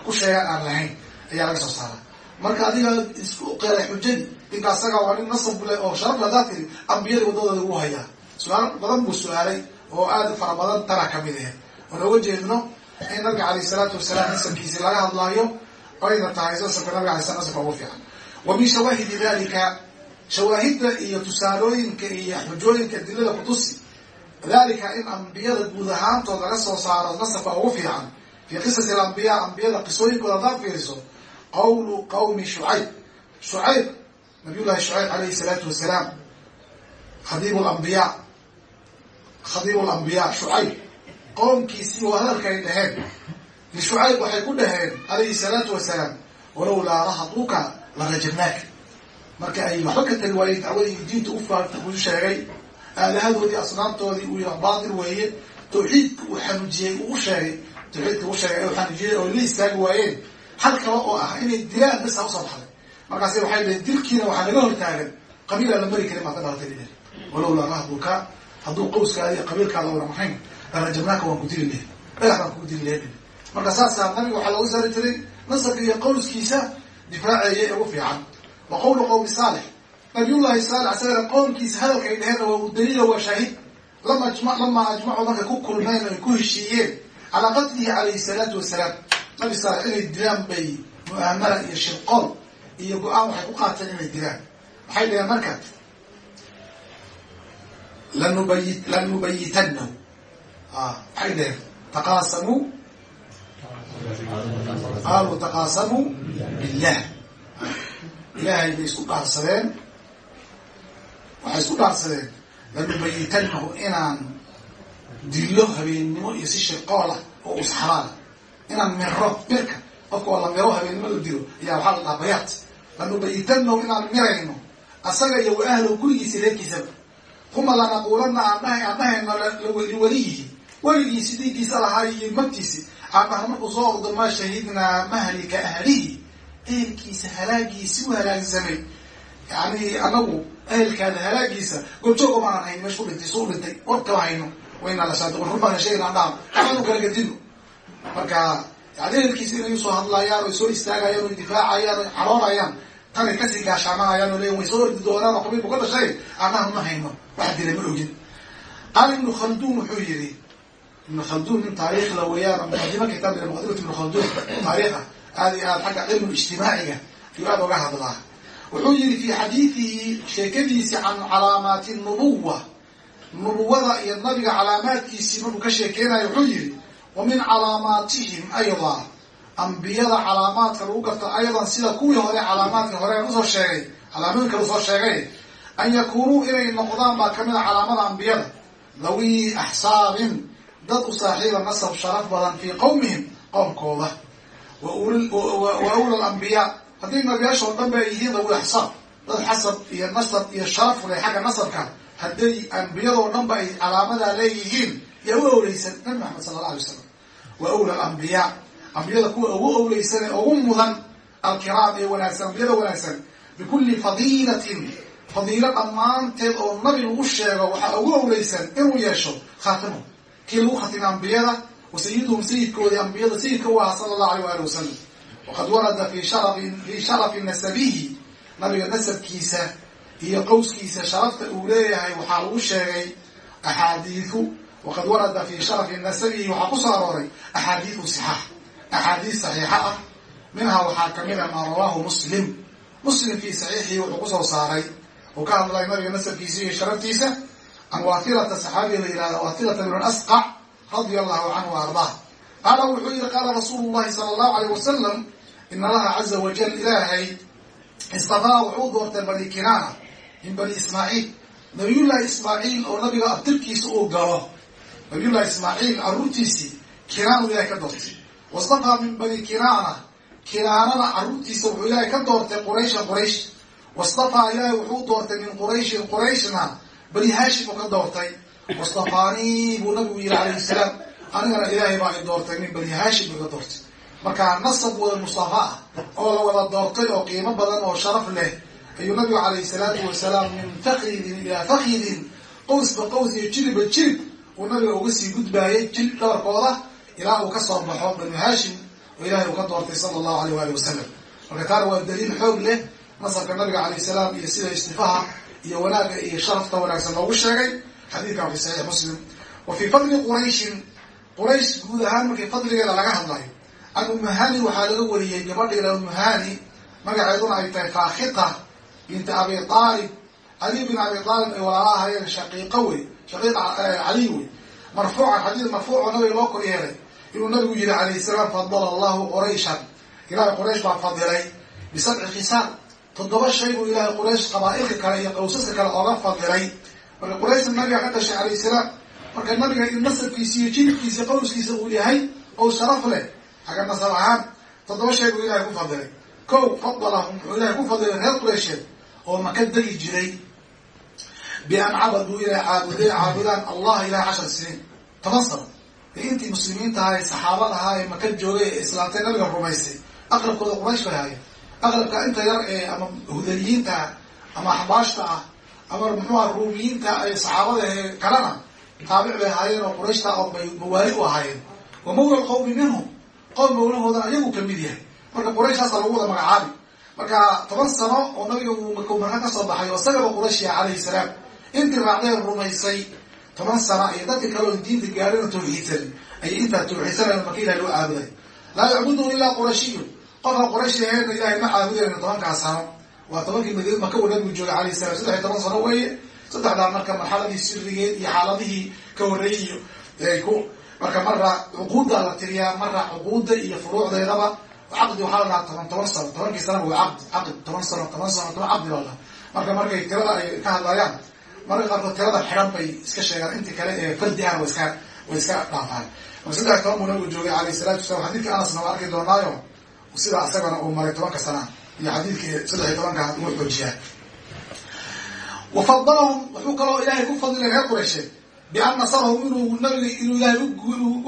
ku sheegaan aan lahayn ayaa laga soo saaraa marka adiga isku qeelay xujadii ninka asaga waa nin nasab leh oo sharaf ladaa tiri ambiyadii waddadooda ugu hayaa su'aal badan buu su'aalay oo aada fara badan tana ka mid ahe oon oga jeedno in nabiga calayh salaatu wasalaam nasabkiisi laga hadlaayo ayna tahay nasabka nabiga alay slam nasabka ugu fiican. Wa min shawaahidi dalika shawaahidda iyo tusaalooyinka iyo xujooyinka adilada kutusi dalika in ambiyada guud ahaantood laga soo saaro nasabka ugu fiican. Fii qisasi alambiyaa ambiyada qisooyinkooda haddaad fiiriso qawlu qawmi shucayb. Shucayb nabiy llahi shucayb alayhi salaatu wasalaam khadiib lambiyaa khadiibu lambiyaa shucayb. Qowmkiisii oo hadalkay dhaheen lishucayb waxay ku dhaheen calayhi salaatu wasalaam walowlaa rahaduka la rajabnaaka marka ay waxba ka tari waayeen dacwadii diinta u sheegay. Aalahadoodii asnaamtoodii uu yidha baatil weeye. Tawxiidka uu xanuujiyey uu sheegay. Tawxiidka u sheegay oo la istaagi waayeen hal kale oo ah inay dilaan basa u soo baxday. Markaasi waxay dhaheen dilkiina waxaa laga hortaagan qabiilaa la mari karin baa ka dhalatay dheh walowlaa rahaduka hadduu qowskaada iyo qabiilkaada oran ahayn larajabnaaka waan ku dili lehen dhagax baan kugu dili lehen marka saasaa nabiga waxaa looga saari jiray nasabka iyo qowlskiisa difaaceeya ee ugu fiican. Wa qawlu qawmi saalix. Nabiyullahi saalix isagana qowlkiisa hadalkay dheheenna waa udaliila waa shaahid. Lama lamaa ajmacuu markay ku kulmeen ay ku heshiiyeen. Calaa qatlihi calayhi salaatu wasalaam nabi saalix inay dilaan bay mu'aamara iyo shirqool iyo go'aan waxay ku qaateen inay dilaan waxay dhaheen marka lanubayi lanubayitanahu waxay dhaheen taqaasamuu. Qaaluu taqaasamuu billah. Ilaahay bay isku dhaarsadeen. Waxay isku dhaarsadeen lanubayitanahu inaan dillo habeennimo iyo si shirqoolah oo usxalaala inaan miro mirka qofka waa la miro habeennimo la dilo ayaa waxaa la dhaha bayaat. Lanubayitanahu inaan mirayno asaga iyo wa ahlow gurigiisa reerkiisaba uma lanaquulanna aan dhahay aan dhahayno liwaliyihi weligiisi dhiiggiisa lahaa iyo magtiisi aan markuu soo ordo maa shahidnaa mahlika ahlihi ehelkiisa halaagiisi u halaagsamay. Yani anagu ehelkaada halaagiisa gobjoog omaan hayn meesha ku dhintay suu dhintay warkaba hayno wayna la saadiqun run baana sheegna aan dhaha. Aanu kala gadino marka yani ehelkiisa inay u soo hadlayaan oy soo istaagayaan oy difaacayaan oy xaloonayaan tanay ka sii gaashaamanayaan oo way soo ordi doonaan oo qabiilku ka dhashay annaha ma hayno wax dila ma ogin qaala ibnu khalduun wuxuu yihi ibnu khalduun nin taariikh la weeyaan muqadimo kitaab muqadimat ibnu khalduun taariikh aada iyo aad xagga cilmu ijtimaaciga ayuu aada oga hadlaa. Wuxuu yihi fi xadiidihi sheekadiisi can calaamaati nubuwa nubuwada iyo nabiga calaamaadkiisii markuu ka sheekeynayo wuxuu yihi wa min calaamaatihim ayda ambiyada calaamaadka lagu garto ayadan sida kuwii hore calaamaadka hore u soo sheegay calaamooyinka la soo sheegay an yakunuu inay noqdaan baa ka mid a calaamada ambiyada. Dhawi axsaabin dad u saaxiiba nasab sharaf badan fii qowmihim qowmkooda wa ula lambiyaa haddii nabiyaashoo dhan ba ay yihiin dhawi axsaab dad xasab iyo nasab iyo sharaf leh xagga nasabka hadday ambiyadoo dhan ba ay calaamadaa leeyihiin yaa u owleysan nabi maxamed sala alla alay wasalam wa ula lambiyaa ambiyada kuwa ugu owleysan ee ugu mudan alkiraam ee wanaagsan ambiyada wanaagsan bikulli fadiilatin fadiilo dhammaanteed oo nabi lagu sheego waxaa ugu owleysan inuu yeesho khaatimo kii lagu khatimay ambiyada wa sayiduhum sayidkoodii ambiyada sayidka u ahaa sala allahu aleyh waali wasalam waqad warada fi sharafin fii sharafi nasabihi nabiga nasabkiisa iyo qowskiisa sharafta uu leeyahay waxaa lagu sheegay axaadiiu waqad warada fi sharafi nasabihi waxaa ku soo arooray axaadiiu sixaax axaadiis saxiixa ah minhaa waxaa ka mid a maa rawaahu muslim muslim fii saxiixii wuxuu ku soo saaray uu ka hadlay nabiga nasabkiisa iyo sharaftiisa can waathilata saxaabiga la yihahda waathilata bn asqac radia allahu canhu wa ardah qaala wuxuu yihi qaala rasuulu llahi sala allahu alayh wasalam in allaha caza wajal ilaahay istafaa wuxuu doortay bani kinaana min bani ismaaciil nabiyullahi ismaaciil oo nabiga abtirkiisa uu nabiyullahi ismaaciil caruurtiisii kinaanu ilahay ka doortay. Wastafaa min bani kinaana kinaanana caruurtiisa wuxuu ilaahay ka doortay quraysha quraysh. Wastafaa ilaahay wuxuu doortay min qurayshin qurayshna bani haashim uu ka doortay. Wastafaanii buu nabigu yihi calayhi salaam anigana ilaahay baa i doortay min bani haashim ka doortay. Marka nasab wada mustafa ah oo la wada doortay oo qiimo badan oo sharaf leh ayuu nabigu calayhi salaatu wasalaam min fakidin ilaa fakidin qowsba qows iyo jiriba jirib uu nabiga uga sii gudbaayay jilib dhabarkooda ilaa uu ka soo baxo banu haashim oo ilahay uu ka doortay sala allahu aleyh waali wasalam marka taana waa daliil xoog leh nasabka nabiga calayh salaam iyo sida istifaha iyo wanaagga iyo sharafta wanaagsan loogu sheegay. Xadiidkan fi saxiix muslim. Wa fii fadli qurayshin quraysh guud ahaan markii fadligeeda laga hadlayo can umuhani waxaa laga wariyey gabadhiila umuhani magaceeduna ay tahay faakita binti abi aalib cali bin abi aalib ay walaala shaqiiqo wey shaqiiq caliy wey marfuucan xadiid marfuuco nabiga loo kor yeelay. Inuu nabigu yihi calayh salaam fadala allahu qurayshan. Ilahay quraysh baa fadilay. Bisabci khisaal toddoba shay buu ilahay quraysh qabaa-ilka kale iyo qawsaska kale ooga fadilay. Marka qurayshna nabiga ka dhashay calayh salaam marka nabiga in nasabkiisa iyo jilibkiisa qowskiisa uu yahay qows sharaf leh xagga nasab ahaan toddoba shay buu ilahay ku fadilay. Kow fadalahum wuxuu ilahay ku fadilay reer quraysheed oo maka degi jiray bian cabaduu inay caabudeen caabudaan allah ilahay cashar siniin toban sano ee intii muslimiinta ahay saxaabada ahaa ee maka joogay ee islaamtay nabiga rumaystay aqrabkooda quraysh bay ahaayeen aqrabka inta yar ee ama hudaliyiinta ah ama axbaashta ah ama muxuuha ruumiyiinta ee saxaabada ee kalena taabic bay ahaayeen oo qurayshta oo bay mawaali u ahaayeen wa mawla lqawmi minhum qowm mawlahoodana ayagu ka mid yahay marka qurayshtaasa lagu wada magacaabi marka toban sano oo nabiga uu marka ka soo baxay oo isagaba qurayshia calayhi salaam intii raacdeen rumaysay toban sana iyo dadka kale oo diinta gaarina tawxiidsan ayay intaa tawxiidsanaya marka ilahi loo caabuday laa yacbudu ilaa qurashiyun qofka qurayshi aheedna ilahay ma caabudayna tobankaa sano. Waa tobankii madiina maka uu nabigu joogay calayhi salam saddex iyo toban sano weeye. Saddexdaa marka marxaladii sirigeed iyo xaaladihii ka horreeyey ku marka mara cuquudda la tiriyaa mara cuquudda iyo furuucdeedaba caqdi waxaa la dhahaa toban toban sano tobankii sanaba waa caqdi caqdi toban sano toban sano toban caqdi baa la marka markay tirada ay ka hadlayaan marka qaarkood tirada xidhan bay iska sheegaan. Intii kale ee fardi ahna wa iska way iska dhaafaan. Saddex toban nabigu joogay calayhi salatu wasalam xadiidka anasna waa arki doonaayo? Sidaa isagana uu maray tobanka sana iyo xadiidkii saddex iyo tobanka uu xoojiyaa wafadalahum wuxuu kaloo ilaahay ku fadilay reer qureysheed bian nasarahum inuu nabiga inuu ilaahay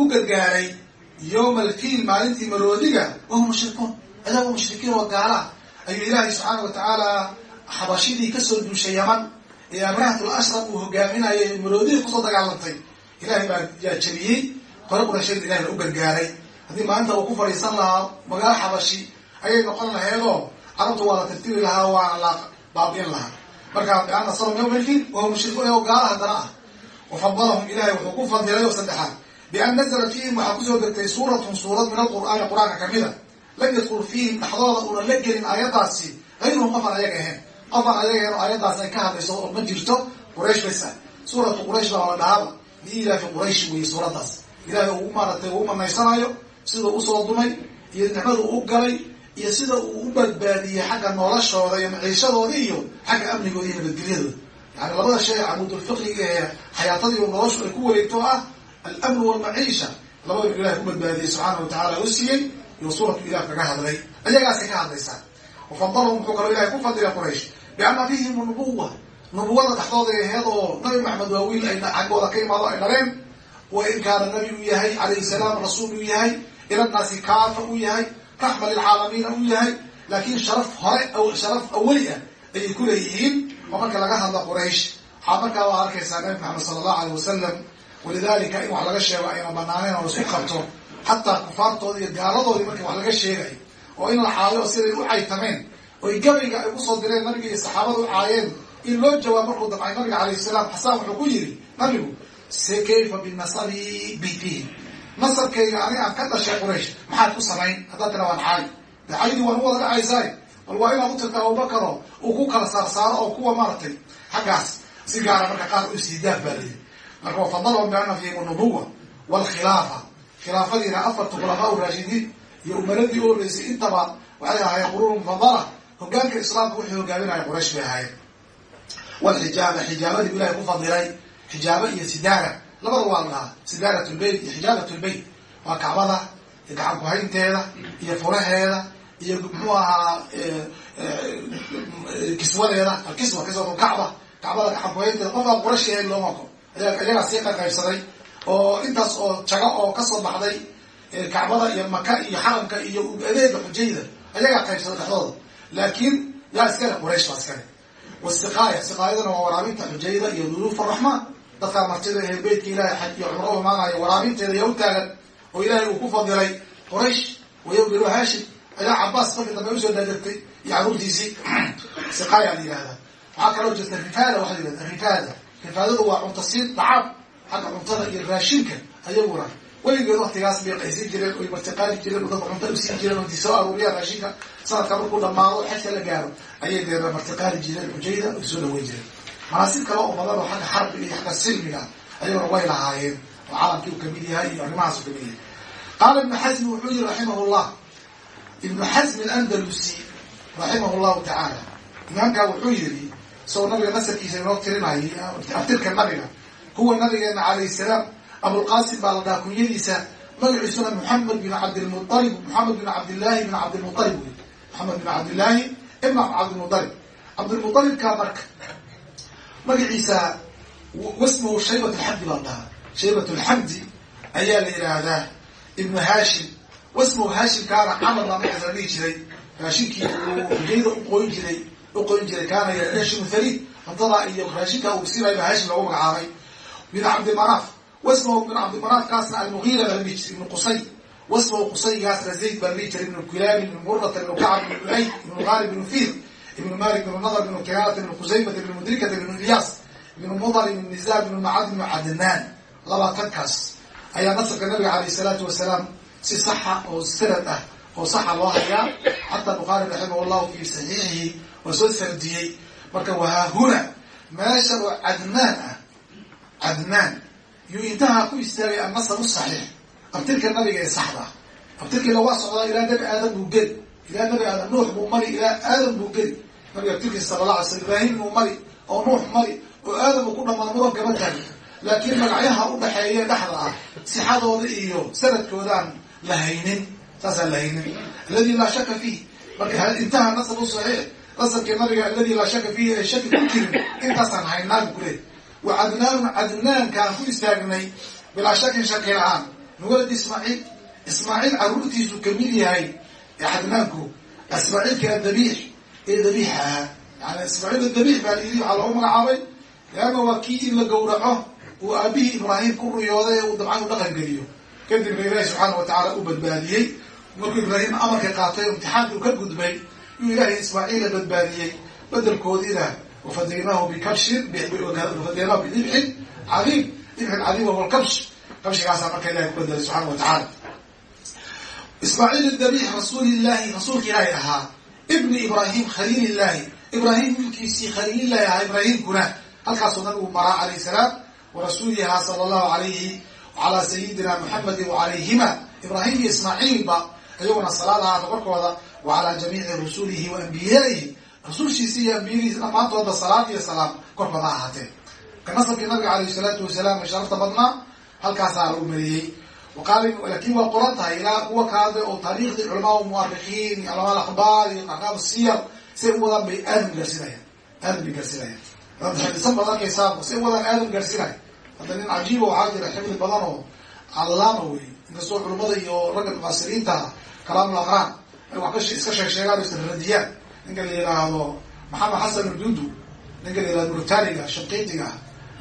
u gargaaray yowma alfiil maalintii maroodiga wahum mushrikuun. Ayagoo mushrikiin oo gaala. Ayuu ilaahay subxaana wa tacaala xabashidii ka soo duushay yaman ee abrahatul ashrab uu hogaaminayay maroodiga ku soo dagaalantay ilahay baa yaa jabiyey qore qureysheed ilahay u gargaaray. Haddii maalinta uu ku fadhiisan lahaa magaalo xabashi ayay noqon laheedoo carabtu waa la tirtiri lahaa waana la baabiin lahaa. Marka bian nasarahum yowma alfiil wahum mushrikuun ayagoo gaala haddana ah. Wafadalahum ilahay wuxuu ku fadilay oo saddexaad. Bian nazla fiihim waxaa ku soo degtay suuratun suurad min alqur'aani qur'aanka kamida lam yadkul fiihim dhaxdooda unan la gelin aayadaasi hayruhum qofaan ayaga ahayn ahayn oo aayadaas ay ka hadlayso oo ma jirto quraysh bas ah suuratu quraysh baa la dhahaaba liilaafi quraysh weeye suuraddaas. Ilahay ugu maaratay ugu manaysanayo sida u soo dumay iyo nicmadu u galay iyo sida uu u badbaadiyey xagga noloshooda iyo maciishadooda iyo xagga amnigooda iyo nabadgelyadooda. Yani labada shay camuudulfiqiga ee xayaatadii noloshu ay ku wareegto ah alamnu walmaciisha labadaba ilahay ku badbaadiyey subxaana wa tacala u siiyey iyo suuratu ilah kaga hadlay. Ayagaasay ka hadlaysaa. Wafadalahum wuxuu kaloo ilahay ku fadilay quraysh biana fiihim nubuwa. Nubuwada dhexdooda aheed oo nabi maxamed waa wiil ay xaggooda ka imaado ay dhaleen wa in kaana nabi uu yahay calayhi salaam rasuul uu yahay ilanaasi kaafa uu yahay raxma lilcaalamiina uu yahay laakiin sharaf hore sharaf aweli ah ayay ku leeyihiin oo marka laga hadla quraysh. Waxaa markaa waa arkaysaa nabi maxamed sala allahu alayh wasalam walidalika in wax laga sheego ayna banaaneen oo isku qabto xataa kufaartoodi iyo gaaladoodii marka wax laga sheegay oo in la caayo siday u caytameen oy gabayga ay ku soo direen nabiga iyo saxaabada u caayeen in loo jawaab markuu damcay nabiga alayh salaam xasaan wuxuu ku yiri nabigu se kayfa binasabi bitihi nasabkayga aniga aan ka dhashay quraysh maxaad ku samayn? Haddaad tira waan caay de caydii waan u wada dhacaysaay. Bal waa inaad u tagta abubakaro uu ku kala saarsaaro oo kuwa maaragtay xaggaas si gaara marka qaar u sii daaf baa lidi marka wafadalahum biana fihim nubuwa waalkhilaafa khilaafadiina afarta khulafaa raashidiin iyo umaradii u horeysay intaba waxay ahaayeen quruun mufadala hogaanka islaamka wixii hogaaminaya quraysh bay ahaayeen. Walxijaaba xijaabadii ilahay ku fadilay xijaaba iyo sidaara. Labada waa la dhahaa iyo xijaabat lbeyt waa kacbada iyo gacan iyo furaheeda iyo muxuu ahaa kiswadeeda. Alkiswa kiswat kacba. Kacbada gacan kuhaynteeda qofkaa qurashi ahayd loomako ayagaa sii qaqaybsaday oo intaas oo jago oo ka soo baxday kacbada iyo maka iyo xaramka iyo adeega xujayda ayagaa qaybsaday dhexdooda laakiin yaa iskale quraysh baa iskale wasiqaaya siqaayadana waa waraabinta xujayda iyo duruuf araxmaan dadkaa martida ee beytka ilahay xaj iyo cumro u imaanayo waraabinteeda yaa u taagan oo ilaahay uu ku fadilay quraysh wayowbilo hashim ayaa cabaas markii dambe u soo daadegtay iyo caruurtiisii siqaaya la yihahda waxaa kaloo jirta rifaada waxa la yihahda rifaada rifaadadu waa cunta siin dhacaab xagga cuntada iyo raashinka ayaguna weligeed waktigaas bay qaysin jireen oy martiqaali jireen oo dadka cunta usiin jireen oo intii soo aruuriyaan raashinka. Sanadka markuu dhamaado xajka la gaaro ayay dee martiqaali jireen xujayda oy soo dhaweyn jireen. Manaasib kale oo badan oo xagga xarbiga iyo xagga silmiga ayaguna way lahaayeen oo caalamkii uu ka mid yahay iyo arrimahaas uu ka mid yahay. Qaala ibnu xasmi wuxuu yihi raximah llah ibnu xasmi alandalusi raximah llahu tacaala imaamkaa wuxuu yihi isagoo nabiga nasabkiisa inoo tirinayay aftirka nabiga huwa nabigeena calayh salaam abulqasim baa la dhaha kunyadiisa magaciisuna moxamed bin cabdilmualib moxamed bin cabdillaahi bin cabdilmualib wey moxamed bin cabdillaahi ibn cabdilmualib cabdilmualibkaa marka magaciisa wasmuhu shaybat lxamdi baa la dhahaa. Shaybat lxamdi ayaa la yidhaahdaa ibnu hashim. Wasmuhu hashim kaana camar baa magaciisa la dhihi jiray. Raashinkii uu hujayda uqoyn jiray uqoyn jiray kaana yashimu tharid cuntada iyo raashinka uu siinayo baa hashim loogu magacaabay. Bin cabdimanaaf wasmahu bin cabdimanaaf kaasna almugiira baa la dhihi jiray ibnu qusay wasmahu qusayigaasna zayd baa dhihi jiray ibnu kilaab ibnu murata ibnu kacab ibnu luay ibnu qaalib ibnu fiir ibnu malik ibnu nadr ibnu kinaanata ibnu khusaymat ibnu mudrikata ibnu ilyaas ibnu mudar ibnu nizaar ibnu macad ibnu cadnaan. Labaatankaas ayaa nasabka nabiga alayh salaatu wasalaam si saxa oo sanad ah oo saxa loo hayaa. Xataa bukhaari raximah llahu fi saxiixihi waa soo sardiyey marka wahaahuna meesha oo cadnaan ah cadnaan yuu intaha ku istaagay annasab saxiix. Abtirka nabiga ee saxda. Ah abtirkiina waa socdaa ilaa nabi aadam buu geli ilaa nabi aadam nuux buu mari. Ilaa aadam buu geli nabiga abtirkiisa sala la alay slam ibraahim buu mari oo nuux mari oo aadam uu ku dhamaan muran kama taagi laakiin magacyaha udhaxeeye dhexda ah sixadooda iyo sanadkoodaan la haynin. Saasaan la haynin. Aladi laa shaka fiih. Marka intaha nasabu saxiix. Nasabkii nabiga aladi laa shaka fiihi ay shaki ku jirin intaasaan haynaan kule wa cadnaanun cadnaankaan ku istaagnay bilaa shakin shaki la'aan min ismaaciil ismaaciil caruurtiisu ka mid yahay cadnaanku ismaaciilka adabiix ee dabiixa ahaa yani ismaaciil adabiix baa layidhi waxaa loogu magacaabay leanna waa kii in la gowraco uu aabihii ibraahim ku ruyooday ee uu dabcan u dhaqan geliyo kadibna ilaahi subxaana wa tacaala u badbaadiyey markuu ibraahim amarka qaatay imtixaankii u ka gudbay yuu ilaahay ismaaciila badbaadiyey bedelkoodiina wafadaynaahu bikabshin wafadaynaahu bidibxin cadiim dibxin cadiim wahuwa lkabsh kabshigaasaa marka ilahay ku badbaadiy subxana wa tacaala ismaaciil dabiix rasuulillahi rasuulka ilaahay ahaa ibni ibraahim khaliilillahi ibraahim wiilkiisii khaliilillahi ahaa ibraahimkuna halkaasuu nabigu maraa calayh salaam warasuulihaa sala allahu alayhi wacalaa sayidina muxamedin wacalayhima ibraahim iyo ismaaciilba iyaguna salaad ahaata korkooda wa calaa jamiici rusulihi wa ambiyaa'ihi rasuulshiisi iyo ambiyadiisa dhammaantooda salaad iyo salaam. Korkooda ha ahaatee ka nasabkii nabiga alayh salaatu wasalaam ee sharafta badnaa halkaasaa lagu mariyey laakiin waa qoran tahay ilaa kuwa kaade oo taariikhdii culamaa muarikiin iyo culamaa akhbaar iyo aqaab siyar say u wadaan bay aadam gaarsinayaan aadam bay gaarsinayaan xadisan baad arkaysaa say u wadaan aadam gaarsinaya hadda nin cajiiba waxaa jira xifdi badan oo callaama wey inkastoo culimmada iyo ragga mufaasiriinta kalaamul aqraan ay wax ka iska sheeg sheegaan o isradiyaan ninka la yidhaahdo maxamed xasan urdudu ninka la yihahdo murtaniga shaqiitiga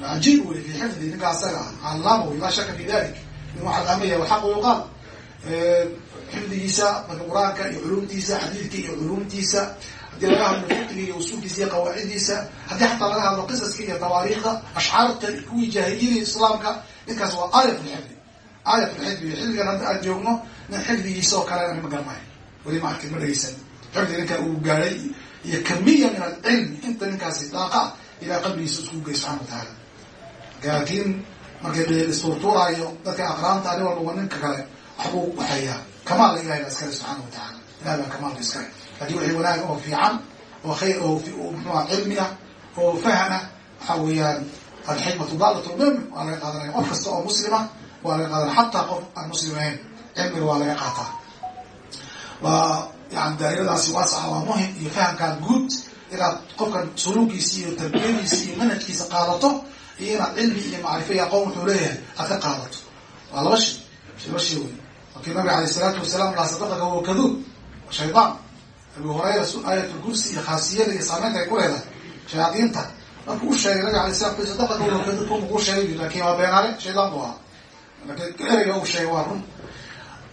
cajiib wey fi xifdi ninka asaga ah laa shaka fi dalik nin waxaa laamaya walxaq yuqaal xifdigiisa marka qur'aanka iyo culumtiisa xadiidka iyo culumtiisa haddii laga hadlo fiqiga iyo usuulkiisa iyo qawaaciddiisa haddii xataa laga hadlo qisaska iyo tawaariikhda ashcaarta kuwii jaahiliyada islaamka ninkaas waa aayat lxifdi aayat lxifdi xifdigan hadda aan joogno nin xifdigiisa oo kalena ma garanayo. Weli ma arkin ma dhegeysan xifdi ninka uu gaaray iyo kamiya min alcilmi inta ninkaasi daaqa ilaa qalbigiisa isku gey subxana wa tacaala laakiin markay istuurtuuraayo dadka aqraanta nin walba ninka kale waxbuu waxeeyaa kamaalka ilahay baa iskale subxaana wa tacaala. Ilahay baa kamaalka iskale laakiin wixii wanaag oo fiican oo khayr oo muxuha cilmi ah oo fahana waxa weeyaan alxikmatu daalat lmumin waa laga qaadanaya qof kasta oo muslima waa laga qaadanaya xataa qof aan muslim ahayn. Cilmiga waa laga qaataa yani daa'iradaasi waasaca waa muhiim iyo fahamkaa guud inaad qofkan suluugiisi iyo tarbiyadiisi iyo manhajkiisa qaadato iyo inaad cilmi iyo macrifo iyo aqoon wuxuu leeyahay aad ka qaadato waa laba shay laba shay wey markii nabiga alayh isalaatu wasalaam laa sadaqaka huwa kaduub shaydaan abu hurayra aayatulkursi iyo khaasiyada iyo saameynta ay ku leedahay shayaadiinta markuu u sheegay nabiga alay slam sadaqaka huwa kaduub kuma kuu sheegay laakin waa beenaale shaydaan bu ahaa laakiin ereyga uu sheegay waa run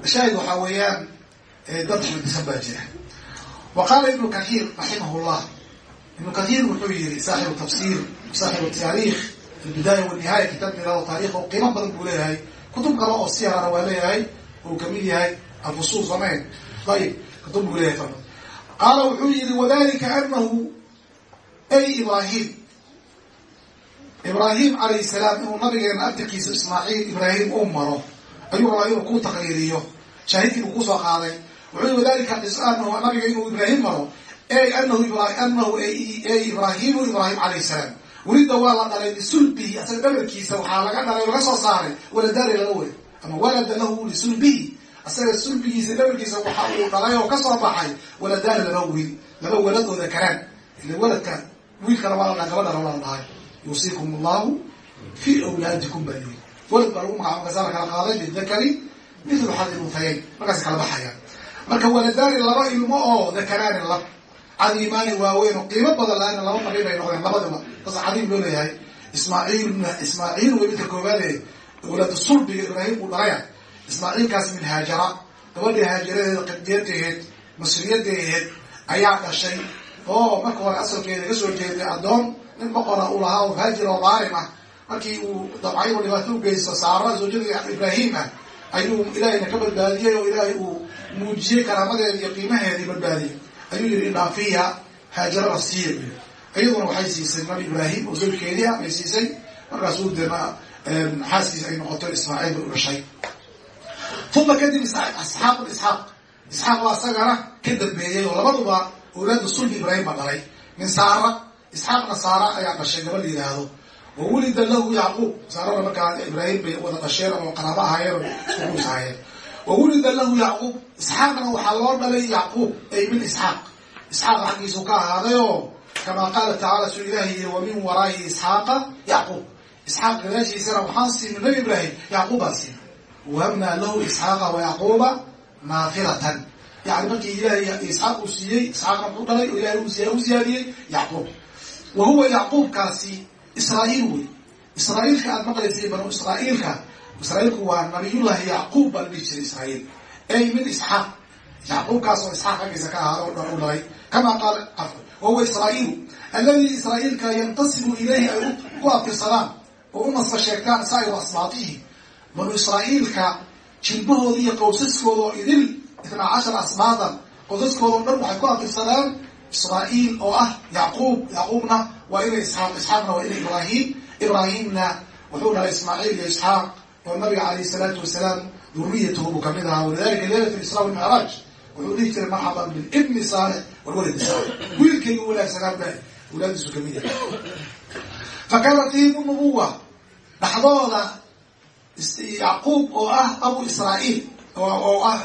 shaahid waxaa weeyaan dad xifdisan baa jira wa qaala ibnu kathiir raximah llah ibnu kathiir wuxuu yihi saaxibu tafsir saaxibu taariikh albidaaya wanihaaya kitaab mirado taarikh oo qiimo badan buu leeyahay. Kutub kale oo siyarana waa leeyahay uu ka mid yahay alfusuul samayn. Ayib kutub buu leeyahay qaala wuxuu yihi wadalika anahu ay ibrahim ibraahim calayh salaam inuu nabigeena abtirkiisa ismaaciil ibraahim uu maro ayuu rabaa inuu ku taqriiriyo shaahidkii uu ku soo qaaday wuxuu yihi wadalika anahu nabiga inuu ibraahim maro ey anahu ey ibraahimu ibraahim calayh salaam welida waa la dhalay lisulbihi asaga dhabarkiisa waxaa laga dhalay laga soo saaray waladaari laga weri ama walada lahu lisulbihi asaga sulbigiisa dhabarkiisa waxa uu dhalay oo ka soo baxay waladaari laba wiil laba walad oo dakaraan ila waladka wiilkana waa la gabadhana waa la dhahay yuusiikum allahu fi awlaadikum baa yiri walad baa lagu magacaabo kasaa la kala qaaday lidakari mithlu xadi untayayn markaas kala baxayaan marka waladaari laba ilmo oo dakaraani lab cadiimaani waaweyn oo qiimo badan laana laba nabi bay noqdeen labadaba. Tas cadiim loo leeyahay. Ismaaciil ismaaciil wey midka koowaade walaadu sulbiga ibraahim uu dhalaya. Ismaaciilkaas min haajara gabadhii haajaradeeda qibdiyadaheed masriyadaheed ayaa dhashay oo marka hore asalkeeda ka soo jeeday addoon nin boqora uu lahaa oo haajir oo dhaalim ah. Markii uu dabcay inuu dhibaato u geysto saara zawjadii ibraahim ah ayuu ilaahayna ka badbaadiyey oo ilaahay uu muujiyey karaamadeeda iyo qiimaheedii badbaadiyey ayuu yihi idhaafiya haajarada siiya iyaduna waxay siisay nabi ibraahim oo zawjkeedii ah bay siisay. Markaasuu dena xaaskiisa ay noqoto ismaaciil bay u dhashay. Uma kadib isxaaq isxaaq. Isxaaq waa isagana ka dambeeyey oo labaduba awlaadu sulbi ibraahim baa dhalay. Min saara isxaaqna saara ayaa dhashay gaba la yidhaahdo. Wa wulida lahu yacquub saarana markaa ibraahim bay wada dhasheen oo qaraabo ahaayeen oo iskuguus ahaayeen wa wulida lahu yacquub isxaaqna waxaa loo dhalay yacquub ay isxaaq isxaaq xaggiisu ka ahaaday oo kamaa qaala tacala suu ilahi yiri wa min isxaaqa yacquub isxaaq gadaashiisana waxaan siinay nabi ibraahim yacquub baan siinay wahabnaa lahu isxaaqa wa yacquuba naafilatan yani markii ilahay isxaaq uu siiyey isxaaqna ku dhalay oo ilahay u ziyaadiyey yacquub wa huwa yacquubkaasi israa'iil wey israa'iilka aad maqlaysay banu israa'iilka israa'iilku waa nabiyullahi yacquub baa la dhihi jiray israa'iil ay min isxaaq. Yacquubkaas oo isxaaq xaggiisa ka ahaada o dhan u dhalay. Kama qaala cafwan wahuwa israa'iilu alladii israa'iilka yantasibu ilayhi ay ku abtirsadaan oo u nasba sheegtaan saa'iru asbaatihi. Banu israa'iilka jilbahooda iyo qowsaskooda oo idil itnaa cashar asbaadan qowsaskooda o dhan waxay ku abtirsadaan israa'iil oo ah yacquub yacquubna waa ina isxaaq isxaaqna waa ina ibraahim ibraahimna wuxuu dhalay ismaaciil iyo isxaaq oo nabiga calayh salaatu wasalaam duriyatahu buu ka mid ahaa. Walidalika leylat israa walmicraaj wuxuu dhihi jiray marxaban bilibni saalix walwaladi saalix. Wiilkayga wanaagsanaa ba awlaadiisu ka mid yahay. Fa fihim nubuwa dhaxdooda yacquub oo ah abu israa'iil oo ah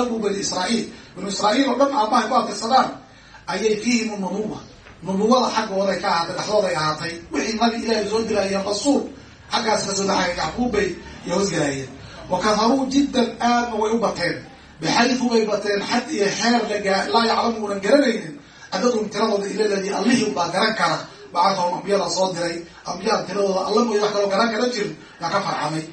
abu bani israa'iil. Banu israa'iil oo dhan aabahay ku abtirsadaan ayay fiihim nubuwa nubuwada xaggooday ka ahaatay dhexdooday ahaatay. Wixii nabi ilaahay soo dirayeen rasuul xaggaas ka soo dhaxaya yacquub bay hoosgalaayeen wa jiddan aadna way u bateen. Bixaydu bay bateen xad iyo xeer laa yaclamu garanaynin. Cadadhum tiradooda ila ladii allihii unbaa garan kara. Bacatahum ambiyada soo diray. Ambiyada tiradooda alla mooya wax kaloo garan kara jirin. Yaa ka farxamay.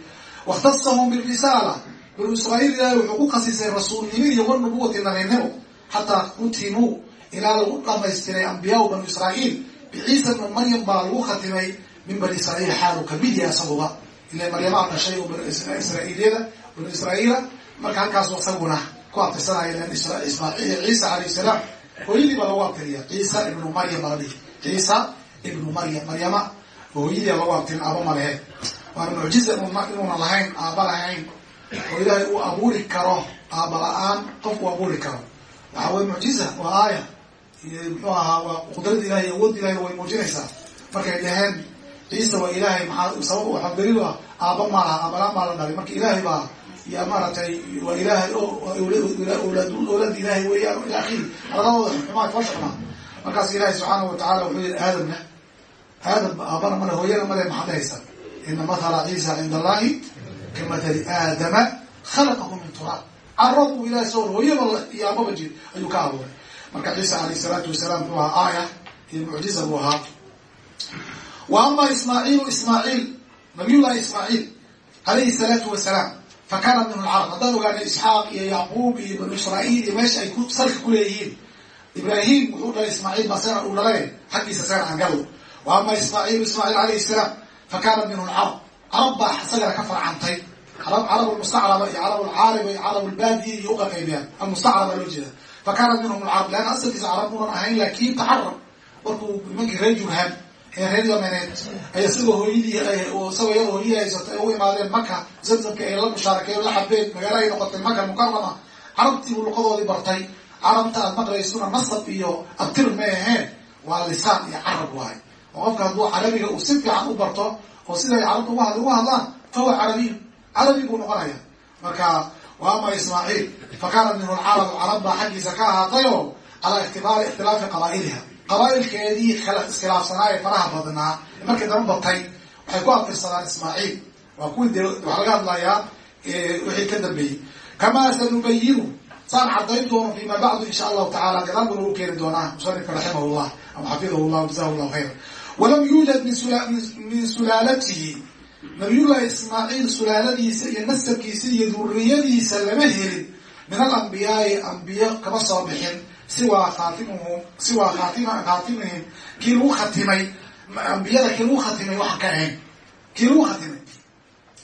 Wakhtasahum birisaala banu israa'iil ilaahay wuxuu ku khasisay rasuulnimo iyo wanubuwati nabiynimo xataa kutimuu ilaa lagu dhamaystiray ambiyaau banu israa'iil. Biciisa bnu maryam baa lagu khatimay min bani israa'iil xaalu ka mid yahay asaguba. Ila maryamaa dhashay oo israa'iiliyada banu israa'iila. Marka halkaasu isaguna ku abtirsanaya ciisa alayh salaam hooyadii baa lagu abtiriya. Ciisa ibnu maryam baa la dhihi. Ciisa ibnu maryam maryama. Hooyadii lagu abtirin aaba malehe waana mucjiza inuuna lahayn aaba lahayn. Oo ilaahay uu abuuri karo aaba la'aan qofku abuuri karo. Waxa wey mucjiza waa aaya muxuu ahaa waa qudrada ilahay awood ilahay way muujinaysaa. Markay dhaheen ciisa waa ilaahay maxaa sabab waxaa daliil ah aaba malaha aabalaan baa la dhalay marka ilaahay baa ya maaragtay waa ilaahay owlaad ilaahay weeyaan ila akhiri aladooda xumaa foosha xumaa markaas ilaahay subxaanahu watacala wuxuu yihi aadamna aadam aabana male hooyana male maxaad haysa ina mathala ciisa cinda allahi ka mathali aadama khalaqahu min turaab carad uu ilahay soo hooyaba iyo aababa jir ayuu ka abuuray marka ciisa alayh salaatu wasalaam muxuu ahaa aaya iyo mucjiza buu ahaa wa ama ismaaciilu ismaaciil nabiyullahi ismaaciil alayhi salaatu wasalaam fa kaana min alcarab haddaan ogaana isxaaq iyo yacquub iyo banu israa'iil iyo meesha ay salka kuleeyihiin ibraahim wuxuu dhalay ismaaciil baa sana uu dhalay xaggiisa sana aan galo wa ama ismaaciilu ismaaciil alayhi salaam fa kaana minhu carab baa isagana ka farcantay carab almustacraba iyo carab alcaariba iyo carab albaadiya iyo uqa qaybiyaan almustacraba loo jeeda fa kaanat minhum alcarab leanna asalkiisa carab unan ahayn laakin tacarab markuu nimankii reer jurham ee reer yameneed ay isagoo hooyadii isagoo iyada hooyadii haysata ay u imaadeen maka zamzamka ay la mushaarakeeyo la xabeen magaala ay noqotay maka mukarama carabtii buu luqadoodii bartay carabta aad maqlaysuna nasab iyo abtir ma aheen waa lisaan iyo carab waayo oo qofka hadduu carabiga uu si fiican u barto oo siday carabta uga hadlaan fahuwa carabiy carabi buu noqonaya marka wa ama ismaaciil fa kaana minhu alcarab carab baa xaggiisa ka ahaatayo calaa ictibaari ikhtilaafi qabaa'iliha. Qabaa'ilkeedii iskhilaafsanaa ee faraha badnaa markii daba batay waxay ku abtirsadaan ismaaciil waa kuwii dee waxaa laga hadlayaa wixii ka dambeeyey. Kamaa sanubayinu saan cadayn doono fima bacdu insha allahu tacala gadaal buna u keeni doonaa musanifka raximah llah ama xafidahu llah jazahu llahu khayra walam yuujad min sulaalatihi nabiyullaahi ismaaciil sulaaladiisa iyo nasabkiisa iyo duriyadiisa lama helin. Min alambiyaai ambiyo kama soo bixin. Siwaa khaatimuhum siwaa khaatima khaatimihim kii lagu khatimay ambiyada kii lagu khatimay waxaan ka ahayn. Kii lagu khatimay.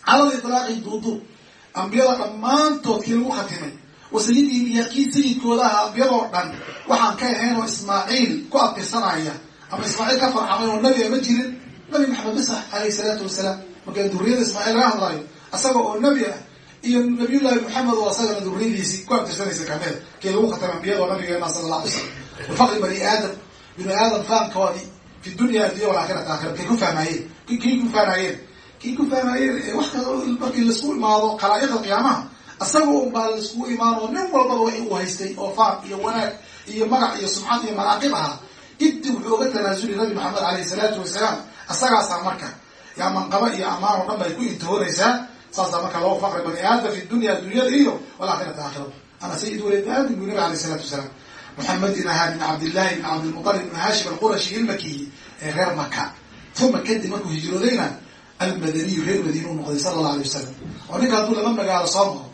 Calal itlaaqi duuduub ambiyada dhammaantood kii lagu khatimay. Wa sayidihim iyo kii sayidkooda aha ambiyadoo dhan. Waxaan ka ahayn oo ismaaciil ku abtirsanaya ama ismaaciil ka farxamay oo nabiga ma jirin. Nabi maxamed bisa alayhi salaatu wasalaam marka duriyada ismaaciil laga hadlayo asaga oo nebi ah iyo nabiyullahi maxamed oo asagana duriyadiisii ku abtirsanaysa kamida kii lagu khatamay ambiyada oo nabigeena sala alla alay slam bifaqri bani aadam bini aadam fahamkoodii fi dunya addunya walaakhirati aakhira kay ku fahmaayeen? Kii ku fahmaayeen? Kii ku fahmaayeen? Wax kale markii la isku imaado khalaa'iqda qiyaamaha asaga un baa laiskugu imaanoo nin walbaba wixii uu haystay oo faam iyo wanaag iyo magac iyo sumcad iyo manaaqib ahaa. Inti wuxuu oga tanaasuli nabi maxamed alayhi salaatu wasalaam asagaasaa marka yaa manqaba iyo ammaan oo dhan bay ku intihoonaysaa saasaa marka loo faqri bani aadam fi dunya dunyada iyo walaakhirati aakhira. Ana sayid walad aadam buu nabi alayh salatu wasalaam muxamedin ahaa bin cabdillahi bin cabdilmutalib bin hashim alqurashi ilmakiyi ee reer maka uma kadib markuu hijroodayna almadaniyu reer madiina u noqday sala allah alay wasalam oo ninka hadduu laba magaalo soo maro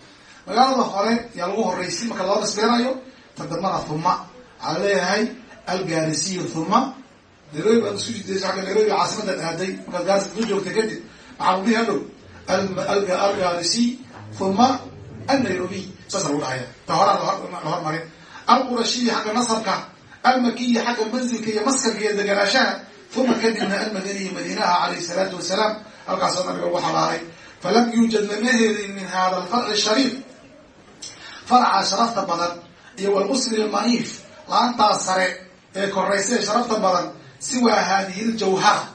magaalada hore yaa lagu horraysi marka loo nisbeenayo tadambana huma waxaa leeyahay algarisiyu huma nairobi baan isu jidaysa agga nairobi caasimadan aaday markaad ku joogtay kadib waxaa lagu dhihi hadhow algarisi huma annairobiy saasa lagu dhahaya ta horaa alqurashiyi xagga nasabka almakiyi xagga manzilka iyo maskarka iyo deganaashaha uma kadibna almadaniyi madiinaha calayhi salaatu wasalaam. Halkaasoo nabiga lagu xabaaray falam yuujad lama helin min hada alfarci shariif. Farca sharafta badan iyo walmusli almaniif laantaas sare ee koraysa ee sharafta badan siwaa haadihi ljawhara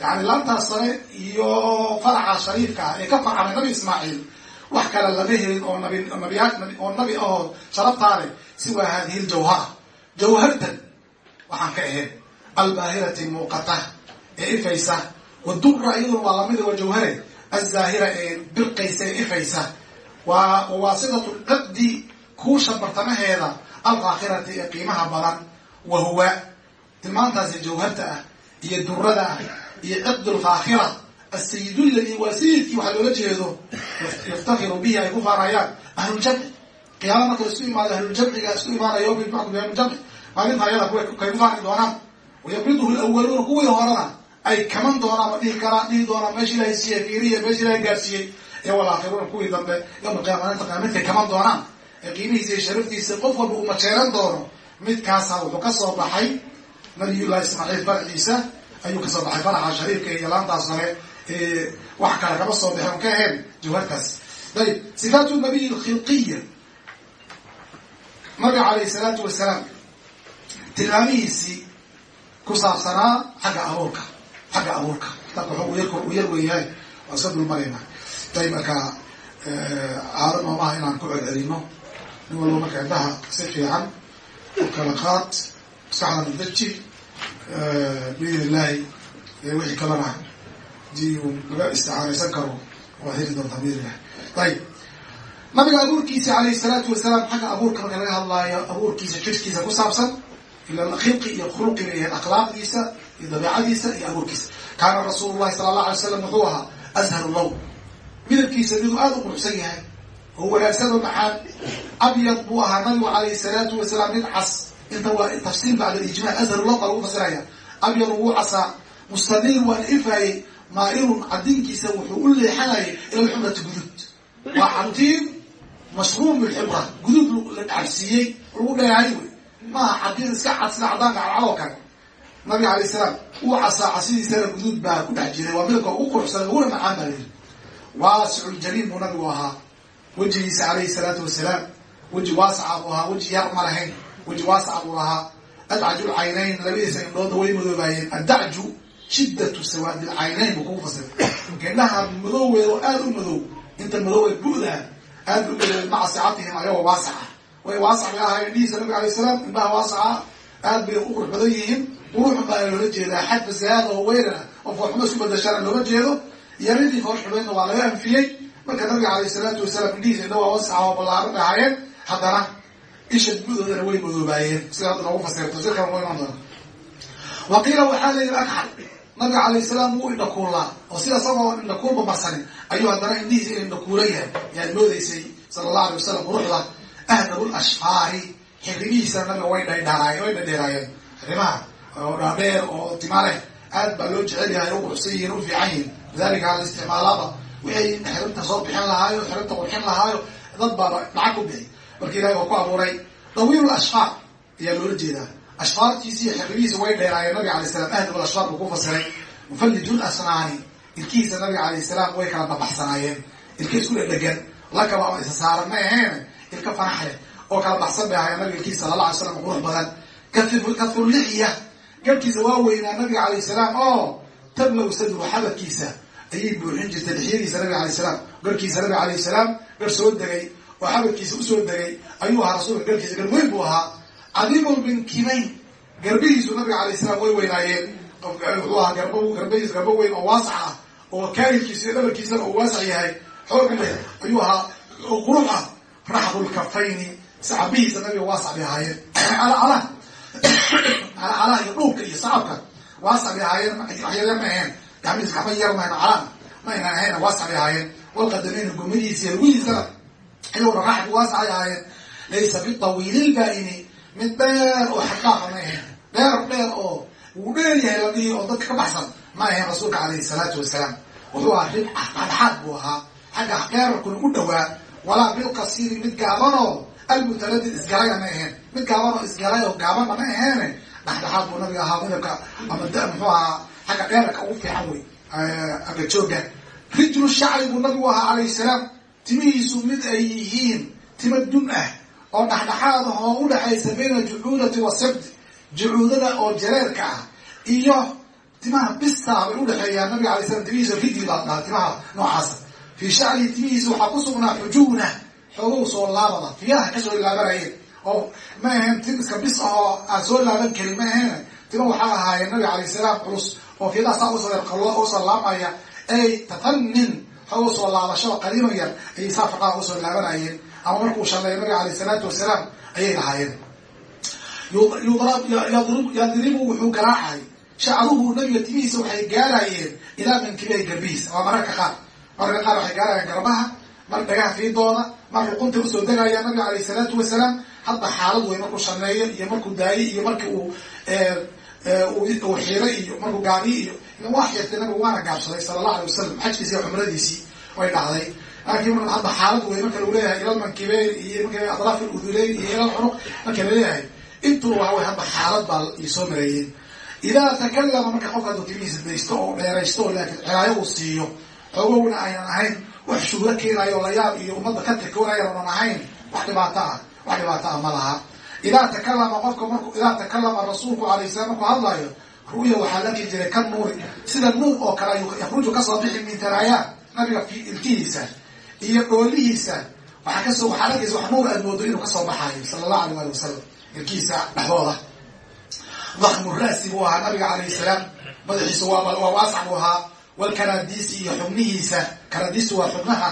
yani laantaas sare iyo farca shariifka ah ee ka farcamay nabi ismaaciil wax kale lama helin oo nabi nabiyaa oo nabi ahoo sharaftaa leh siwaa haadihi ljawhara jawhartan waxaan ka ahayn albaahirati muuqata ee ifaysa wadura iyaduna waa lamida waa jawhare azaahira ee birqaysa ee ifaysa waa wawaasitatu ciqdi kuusha bartamaheeda alaakhirati ee qiimaha badan wa huwa tilmaantaasi jawharta ah iyo durada ah iyo ciqdi lfaakhira asayid ladi waa sayidkii waxaa loola jeedo yaftakiru bihi ay ku faanayaan ahluljamci qiyaama marka la isku imaado ahluljamciga isku imaanayo yawma maalinta ayada kay ku faani doonaan. Wayabriduhu lawaluuna kuwii horena ay kaman doonaan ma dhihi karaan dhihi doonaan meesha ilahay siiyey fiiriya meesha ilahay gaarsiiyey ee walaakiruuna kuwii dambe yawma qiyama maalinta qiyama kaman doonaan. Ee qiimihiisa iyo sharaftiisa qof walba uu majeeran doono. Midkaasa wuxuu ka soo baxay nabiyullahi ismaaciil farciisa ayuu ka soo baxay faraxa shariifka iyo laantaas sare ee wax kale kama soo baxen ka ahayn jawhartaas ayib sifaatu nabiy alkhilqiya nabiga calayhi salaatu wasalaam tilmaamihiisii ku saabsanaa xagga abuurka xagga abuurka. Kitaabka wuxuu yar weeyahay waa iska dulmarayna ayib marka caado noomaha inaan ku celcelino. Nin walba marka indhaha si fiican u kala qaad maskaxdana daji biidn illahi wixii kalena haddii uu laga isticaanaysan karo waad heli doontaa biidn illahi ayib nabiga abuurkiisa alayhi salaatu wasalaam xagga abuurka marka laga hadlaayo abuurkiisa jirkiisa ku saabsan ila khilqi iyo khuluqi bay yahayd akhlaaqdiisa iyo dabeicadiisa iyo abuurkiisa. Kaana rasuulu llahi sala allah alay slam wuxuu ahaa azharu law. Midabkiisa miduu aada u quruxsan yahay oo wanaagsan oo macaan abyad buu ahaa nabigu calayhi salaatu wasalaam mid cas inta waa tafsiir bacda ijmac azharu law baa lagu fasiraya abyad wuu casaa mustaniir waana ifaayey maailun cadinkiisa wuxuu u leexanayay ila lxumrati gudud waa cadin mashruum bilxibra gudud la dhacabsiiyey lagu dheehay wey maaha cadin iska cad sida cadaanka cadcad oo kale nabiga alayh salaam uu casaa casidiisana guduud baa ku dhex jiray waa midabka ugu quruxsan uguna macaan baa layiri waasiculjaliil buu nabigu ahaa wejigiisa calayhi salaatu wasalaam weji waasaca buu ahaa weji yar ma lahayn weji waasaca buu lahaa adcaju lcaynayn labadiisa indhooda way madoobaayeen addacju shiddatu sawaadi lcaynayn buu kugu fasiray indhaha madooweeda oo aada u madow inta madoowe bu'daa aada u madoobay maca sicatihim ayagoo waasaca way waasac bay ahaayeen indhihiisa nabiga alayh salaam indhaha waasaca aad bay u qurux badan yihiin quruxun baa loola jeedaa xad fasahaad oo weyrana oo foorxumo isku badashana loola jeedo yaradii foorxumeydna waa laga anfiyey marka nabiga alayh salaatu wasalaam indhihiisa indha waa wasaca oo ballaaran ahaayeen haddana isha budoodana way madoobaayeen sida hadda noogu fasiray tafsiirkan wa iman doona wa qiila waxaa la yidhi akxal nabiga calayh salaam wuu indhakuullaa oo sida isagoo indhakuulba marsanin ayuu haddana indhihiisa ina indhakuula yahay. Yaad moodaysay sala allah alay wasalam quruxda ahdabu lashfaari xirigihiisana nabiga way dhadhaaraayeen way dhadheeraayeen xirimaha oo dhaadheer oo timaleh aad baa loo jecel yahay u quruxsan yihiin u fiican lidalika ala isticmaalaaba wixay xirinta soo bixin lahaayo xirinta qurxin lahaayo dad baaba lacag ku bixi marka ilahi waa ku abuuray dawiil ashfaar ayaa loola jeedaa. Ashfaartiisi iyo xirigihiisa way dheeraayeen nabiga alay salam ahdab ashfaar buu ku fasiray mufallijul asnaani. Ilkihiisa nabiga alayh salaam way kala babaxsanaayeen ilka isku dhedhegan lakaba ama isa saaran ma aheen ilka fanax leh oo kala baxsan bay ahayen nabiga ilkiisa sala alla alay slam qurux badan. Kathulixya garhkiisa waa weynaa nabiga alayh salaam oo tablaw sadru xabadkiisa. Ayay buuxin jirtay lixyadiisa nabiga alayh salaam. Garhkiisa nabiga alayh salaam gar soo degay oo xabadkiisa u soo degay ayuu ahaa rasuulka garhkiisa gar weyn buu ahaa. Cadiimul binkibayn garbihiisu nabiga alayh salaam way weynaayeen. Wuxuu ahaa garb garbahiis garbo weyn oo waasac ah oo kaahilkiisa iyo dhabarkiisana uu waasac yahay. Xooga leh ayuu ahaa qurux ah. Raxbulkafayni sacabihiisa nabiga waasac bay ahaayeen calacalaha calacalaha iyo dhuubka iyo sacabka waasac bay ahaayeen waxyar ma aheen gacmihiisa gacma yar mahan calaan ma ahayn waasac bay ahaayeen walqadamayna gomadihiisa iyo lugihiisana iyaguna raxbu waasacay ahaayeen laysa bitawiililbaa'ini mid dheer oo xaqaaqa ma ahayn. Dheer dheer oo wuu dheer yahay la oo dadka ka baxsan ma ahayn rasuulka calayhi salaatu wasalaam wuxuu ahaa ribca dhadxaad buu ahaa. Xagga dheerarkuna u dhowaa. Walaa bilqasiiri mid gaabanoo almutaladid isgaraya ma aheen mid gaabanoo isgaray oo gaabanna ma aheene dhexdhexaad buu nabiga ahaa midabka ama muxuu ahaa xagga dheerarka ugu fiican wey aga jooga. Rijlu shacri buu nabigu ahaa calayhi salaam timihiisu mid ay yihiin tima dun ah oo dhexdhexaad ah oo udhexaysa bayna jucuudati wa sibdi jucuudada oo jareerka ah iyo timaha bistaa bay udhexeeyaan nabiga alay slam timihiisa rijli baa dhaha timaha noocaasa fii shacrii timihiisa waxaa ku sugnaa xujuuna xoogow soo laabada. Fiyaha ka soo laabanayeen oo ma ahayn tim bis ah oo aan soo laaban karin ma ahayn tima waxaa ahaayeen nabiga alayh salaam culus oo fiyadaa saa u soo u soo laabmaya ay tafannin xoogow soo laabashada qaliima yar ayay saa faqaha u soo laabanayeen ama markuu shalleeya nabiga alayh salaatu wasalaam ayay lahaayeen. Yadribu wuxuu garaacay shacruhu nabiga timihiisa waxay gaarayeen ilaa mankibahi garbihiisa waa mararka qaar. Mararka qaar waxay gaarayaan garbaha mar dhagaha fiidooda mar luqunta u soo degaya nabiga alayh salaatu wasalaam hadda xaalad wey markuu shaneeyo iyo markuu daayo iyo marki uu uu xiray iyo markuu gaabiyo iyo waa xirtay nabigu waana gaabsaday sala allah alay wasalam xajkiisi cumradiisii way dhacday. Laakiin hadda xaalad wey marka lagu ilal mankibeyn iyo marka adraaf uduleyn iyo ilal cunuq marka la leeyahay intuu waxa wey hadda xaalad baa isoo mareeyeen idaa takalama marka qofka hadduu timihiisa daysto oo dheeraysto oo laakiin ciraayo uu siiyo xogowna aynan ahayn wax shuuro keenayo layaab iyo ummadda ka tirkoonaya onan ahayn wax dhibaato ah wax dhibaato ah ma laha idaa takalama qofka marku idaa takalama rasuulku alayh salam markuu hadlayo ru'ya waxaa laki jiray ka nuuri sida nuur oo kale ayuu yakruju ka soo bixi min taraayaa nabiga fi ilkihiisa iyo dhoolihiisa waxaa ka soo waxaa lakiisa wax nuur aad moodo inuu ka soo baxaayo sala allahu alayh ali wasalam ilkihiisa dhexdooda dakmu ra'si buu ahaa nabiga calayhi salaam madaxiisa waa waa waasac buu ahaa walkaraadiisi iyo xubnihiisa karaadiisi waa xubnaha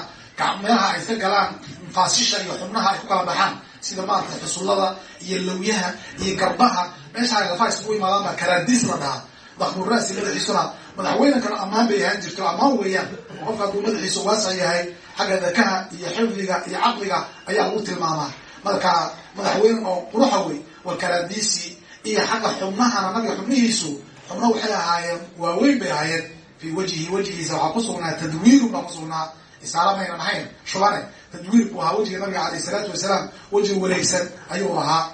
meelaha ay ka galaan faasisha iyo xubnaha ay ku kala baxaan sida maarata xusullada iyo lawyaha iyo garbaha meesha lafaha isugu imaadaan baa karaadiis la dhahaa. Dakmu ra'si madaxiisuna madaxweyne kale ammaan bay ahaan jirto. Ammaan weeyaan qofka hadduu madaxiisu waasac yahay xagga dakaha iyo xifdiga iyo caqliga ayaa lagu tilmaamaa. Marka madaxweyne oo quruxa wey walkaraadiisi iyo xagga xubnahana nabiga xubnihiisu xubna waxay ahaayeen waaweyn bay ahaayeen. Fii wajhi wejigiisa waxaa ku sugnaa tadwiirun baa kusugnaa isaala maynan ahayn shubane tadwiir ahaa wejiga nabiga alayh salaatu wasalaam weji wareegsan ayuu ahaa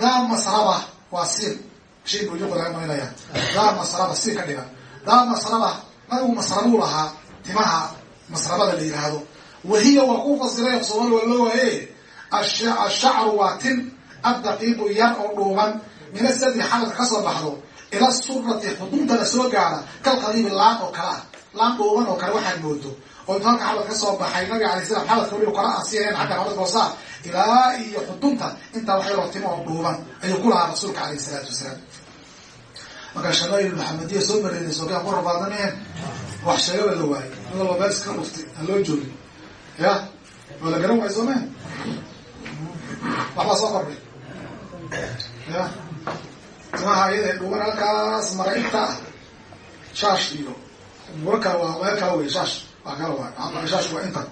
daa masraba waa siin shay bujuqa laga marinaya daa masraba siin ka dhiga daa masraba nabigu masrabuu lahaa timaha masrabada la yidhaahdo wahiya waa ku fasiray soomaali waa loo waaye ashacru waa tin addaqiiqu yar oo dhuuban min asadri xalalka ka soo baxdo ila surati xuduntana soo gaara kal qadiibi laan oo kale ah laan dhuuban oo kale waxaad moodo oo intu halka xabad ka soo baxay nabiga alay slam xabadka waliba kala asiyaen xagga xabadka hoosaa ilaa iyo xudunta intaa wax yaroo timo oo dhuuban ayuu ku lahaa rasuulka alayh salaatu wasalaam. Markaa shamaail maxamediya soo mareynayso kaa ku rabaadameen wax sheegaba la waayay. Mid walba meel iska dhuftay aan loo joogin. Ya waa la garan waay soo waxbaa soo kordhay ya timaha iyada dhuuban halkaas mara inta shaash iyo muro kale waa meel kale wey shaash waa kale waay shaash waa intan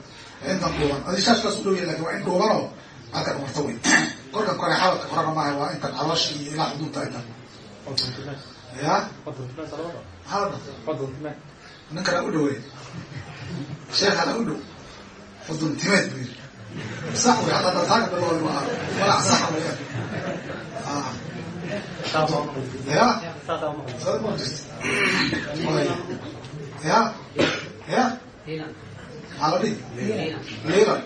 intan dhuuban adi shaashkaas u dhow yahay laakiin waa in dhuuban oo halkan marta wey korkan kore xabadka korana maaha waa intan caloosh iyo ilaa xuduudta intan ya ninkana u dhawey sheekana u dhow. Xudun timeed bu yiri sax wey hadda dataaga bilowda waa malac sax weya ya ya ya maxaa la dhihi liilan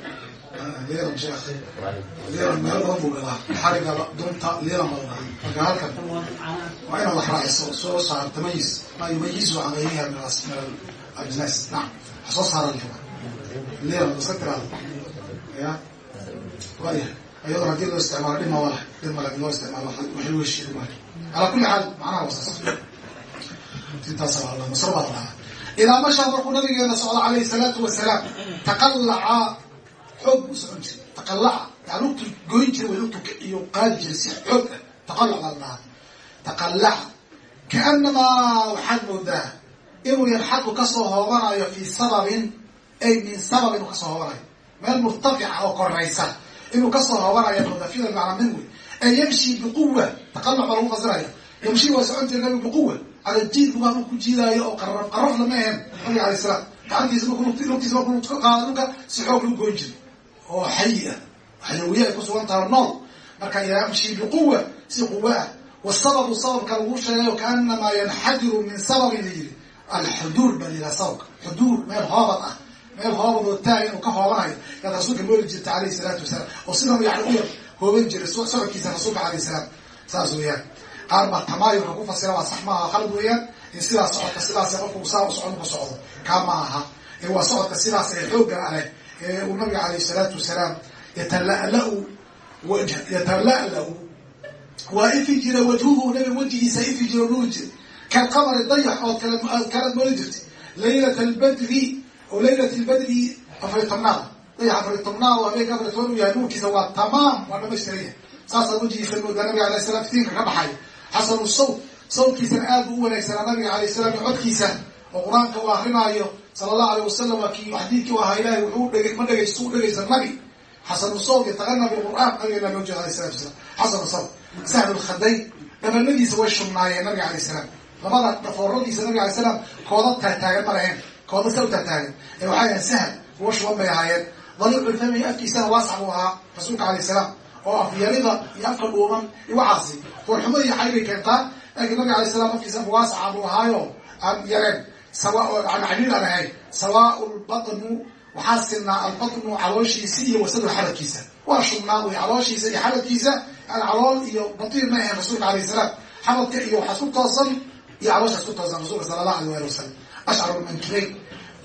liilan sheekh liilan meel badan buu galaa xariga dunta liilan baa dhaha marka halkan waa inaad wax raaciso soo saar tamayiz ma yumayizu can gayriha min ajnaas. Nacam wax soo saara la rabaa liilan iska tiraado? Ya waya iyadoo haddii loo isticmaalo dhib ma wala dhib male loo isticmaalo. Waxay loo heshiiyo male calaa kulli xaal macnaha wasaas intaasa waa masr baa la dhahaa idaa mashaa markuu nabigeena socdo calayhi salaatu wasalaam taqallaca xoog buu socon jiray taqallaca yaa lugtu goyn jiray way lugtu iyo qaadi jiray si xoog ah taqallac baa la taqallaca kaanamaa waxaad moodaa inuu yarxadu ka soo hoobanayo fii sababin ay min sabab inuu ka soo hoobanayo meel murtafica oo koraysa inuu ka soo hoobanayo moodaa fida macnaa min wey ay yamshi biquwa taqallac baa lagu fasiraya yamshi waa socon jiray nabigu biquwa ala jiid lugaan uu ku jiidaayo oo qaraf qaraf lama ahen nabiga alay salaam. Gacantiisa marku lugtiisa marku ka qaado dhulka si xoog lagu goyn jiray. Oo xayi ah. Xayawiye ay ku sugan tahay nool. Marka yamshi biquwa si quwa ah. Wasababu sababka lagu sheegayo kaanamaa yanxadiru min sababin la yiri alxuduur baa layihaha sababka. Xuduur meel hoobad ah. Meel hoobad oo taag inuu ka hoobanayo yaad rasuulka mooli jirta alayhi salaatu wasalaam. Oo sidan yani u yar hooban jiray socodkiisa rasuulka alayh salaam. Saas weeyaan qaar baa tamaayulka ku fasira waa sax maaha. Khalad weeyaan in sidaas socodka sidaas qofku saa u socon ku socdo. Kaa ma aha ee waa socodka sidaas ee xoogga aleh ee uu nabiga alayh salaatu wasalaam yatala'la-u yatala'la-u waa ifi jira wajhuhu nabiga wejigiisa ifi jira nuuri kalqamari dayax ood kala kala jirtay laylat albadri oo laylat lbadri afari tobnaad. Dayax afari tobnaad oo habeenka afari toban u yahay nuurkiisa waa tamaam waa dhamaystiran saasaa wejigiisa moodaa nabiga alayh salam fitiinka ka baxay xasanu sawt sawtkiisana aad buu u wanaagsanaa nabiga alayh salam iyo codkiisa. Oo qur'aanka uu akrinaayo sala allahu alayh wasalam waa kii xadiidkii u ahaa ilahay wuxuu dheg ma dhegaysto u dhegaysa nabi. Xasanu sawt yataqana bilqur'aan nabigeena loo jeeda alayh salatu wasalam xasanu sawt sahlu lkhadayn dhabanadiisa way shubnaayeen nabiga alayh salaam. Labada dhafooradiisa nabiga alay salaam kooda taagtaagan ma lahayn kooda sa u taagtaagan. Ee waxay ahayn sahal kuwa shuban bay ahaayeen daliiculfami afkiisana waasac buu ahaa rasuulka alayh salaam oo afyarida iyo afka dhuuman iyo waxaasi foorxumo iyo xaybay keentaa laakiin nabiga alay salam afkiisa waasaca buu ahaayo aan yareen sawa aan ahayn sawaau lbatnu waxaa sinaa albatnu calooshiisi iyo wasadu xabadkiisa waa shubnaa wey calooshiisa iyo xabadkiisa aan calool iyo batiin ma ahayn rasuulka alayh salaam xabadka iyo waxaa isku toosan iyo caloosha isku toosan rasuulka sala allah alayh ali wasalam ashcaru mankibayn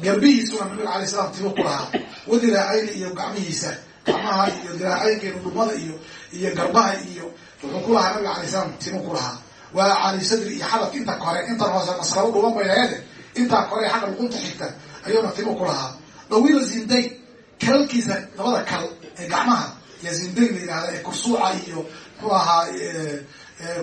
garbihiisuna nabiga alay salam tibo ku lahaa wadiraacayn iyo gacmihiisa gacmaha iyo diraacaynka iyo dhumada iyo iyo garbaha iyo wuxuu ku lahaa nabiga alay salam timo ku lahaa. Waa cali sadri iyo xabadka inta kore intan hoose maskaro dhuban bay laheede intaa kore xagga luqunta xigta ayuuna timo ku lahaa. Dawiila zindayn kalalkiisa labada kal ee gacmaha ya zindayn la yihahda ee kursuuca iyo ku lahaa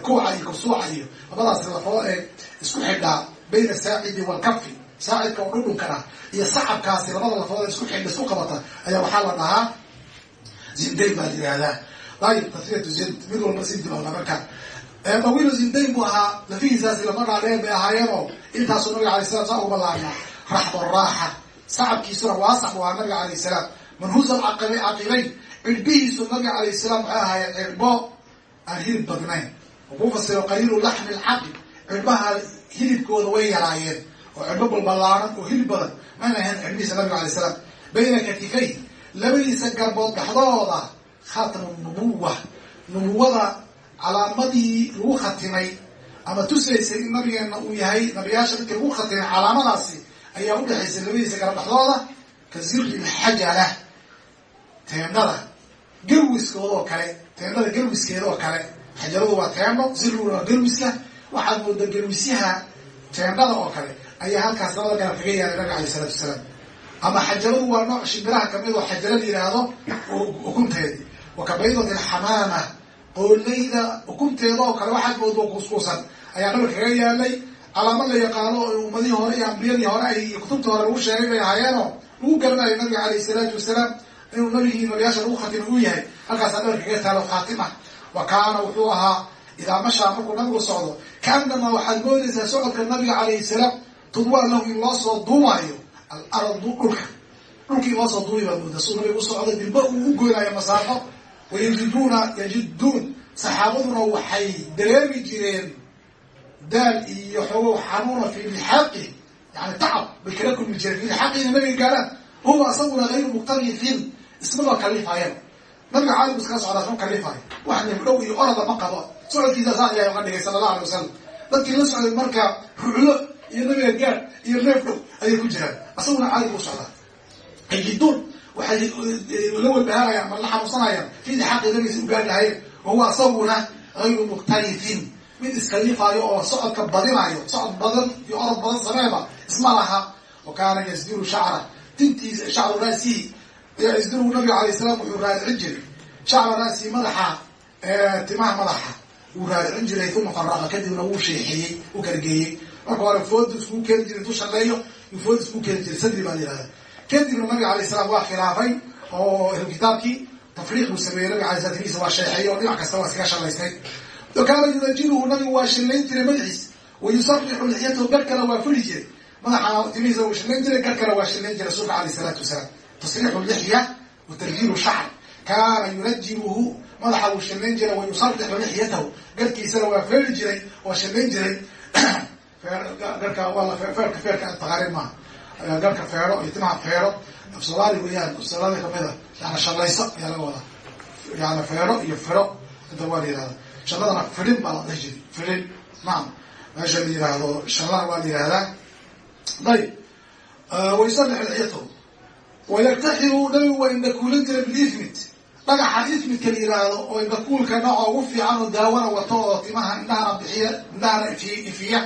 kuuca iyo kursuuca iyo labadaas lafood ee isku xidhaa bayna saacidi walkafi saacidka oo dhudhunkana iyo sacabkaasi labada lafood isku xidha isku qabata ayaa waxaa la dhahaa zindayn baa yihahdaa ayib tasriyatu zind mid walba sindi baa marka dawiilo zindayn buu ahaa lafihiisaasi lama dhaadheen bay ahaayeenoo intaasuu nabiga alay salam saa raxba raaxa. Sacabkiisuna waasac buu ahaa nabiga alayh salaam. Manhuusa caqibayn cirbihiisu nabiga alayh salaam waxay ahaayeen cirbo aan hilib badnayn. Ku fasiro qaliilu laxmi lcaqib cirbaha hilibkooda way yaraayeen. Oo cirbo balbalaaran oo hilib badan. Mayna ahayn cirbihiisa nabiga alay salaam. Bayna katifay labadiisa garbood dhaxdooda khatmu nubuwa nubuwada calaamadii lagu khatimay ama tusaysay in nabigeena uu yahay nabiyaasha dadkii lagu khatimay calaamadaasi ayaa udhexaysay labadiisa garab dhaxdooda ka ziri lxajala teendhada gelwiskooda oo kale teendhada gelwiskeeda oo kale. Xajaradu waa teendho ziriguna waa gelwiska waxaad mooda gelwisyaha teendhada oo kale ayaa halkaas labada garab kaga yaalay nabiga alay salatu wasalaam ama xajaradu waa nooc shimbiraha ka mid oo xajara la yidhaahdo ukunteedi wa ka baydati alxamaama qooleyda ukunteeda oo kale waxaad moodo kuuskuusan ayaa nabiga kaga yaalay calaamad la yaqaano oo ummadihii hore iyo ambiyadii hore ay iyo kutubtii hore lagu sheegay bay ahaayeenoo lagu garanayo nabiga calayhi salaatu wasalaam inuu nabigii noolyaasha lagu khatima uu yahay. Halkaasaa dhabarka kaga taalo khaatima wa kaana wuxuu ahaa idaa mashaa markuu nabigu socdo kaanamaa waxaad moodaysaa socodka nabiga calayhi salaam tudwaa lahu in loo soo duumaayo alardu dhulka dhulkii loo soo duumi baad moodaa suu nabiga u socdo dilba uu u goynayo masaafo. Wayajiduuna yajiduun saxaabaduna waxay dareemi jireen daal iyo xoogow xanuuna fi lixaaqi yani tacab bay kala kulmi jireen fi lixaaqi inay nabiga gaaraan huwa asaguna hayru muqtarifin ismaba kalifayan nabiga caalim iskala socdaa isma kalifayo wax nifdhow iyo orada ma qabo. Socodkiisa saa ilahay uga dhigay sala allah alay wasalam dadkii la socday marka ruclo iyo nabiga gaar iyo neefdhow ayay ku jiraan. Asaguna caalim u socdaa yajiduun waxay la walbahaarayaan ma la xanuunsanayaan. Fi lixaaqi nabigiisa u gaari lahayeen wahuwa asaguna hayru muqtarifin mid iskaliifaayo oo socodka badinayo socod badan iyo orod badan sameeba isma laha. Wa kaana yasdiru shacra tintiisa shacru ra'sihi yasdiru nabiga alayh salaam wuxuu raadicin jiray. Shacra ra'sihi madaxa timaha madaxa wuu raadicin jiray uma faraqa kadibna wuu sheexeeyey u kargeeyey marka hore fooda iskugu keeni jiray intuu shaleeyo yuu fooda iskugu keeni jiray sadri baa la yihahda kadibna nabiga alayh salaam waa khilaafay oo kitaabkii tafriiq buu sameeyey nabiga alay slam timihiisa waa sheexeeyey oo dhinac kasta waa iskaga shalaystay kaana yudajiruhu nabigu waa shillayn jiray madaxiisa wa yusarixu lixyatahu garhkana waa furi jiray madaxa timihiisa wuu shillayn jiray garhkana waa shillayn jiray rasuulka alayh salaatu wasalaam tasriixu lixya wa tarjiilu shacr kaana yunajiruhu madaxa wuu shillayn jiray wa yusarixu lixyatahu garhkiisana waa feeri jiray waa shillayn jiray garka waa dhagaxa ifmidka la oo indhakuulka nooca ugu fiican oo daawana wato oo timaha indhahana bixiya indhahana ifiya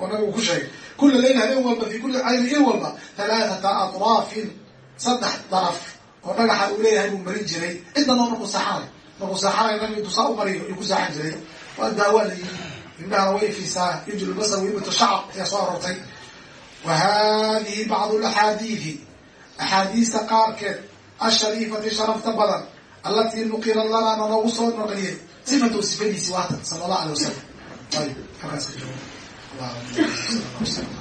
oo nabigu ku sheegay kula leyla habeen walba fi kuli cayni il walba halaathata atraafin saddex daraf oo dhagaxa uu leeyahay buu marin jiray ciddanoo markuu saxanay markuu saaxanay nabigu intuu saa u mariyo ayuu ku saaxan jiray waa daawaa la yiri indhahana way ifiisaa yujlu basar waymutu shacab ayaa soo aroortay wa hadihi bacdu laxaadiidi axaadiista qaarkeed ashariifati sharafta badan allatii nuqila lanaa nanoogu soo naqliyey sifatu sifadiisi waatan sala Amén.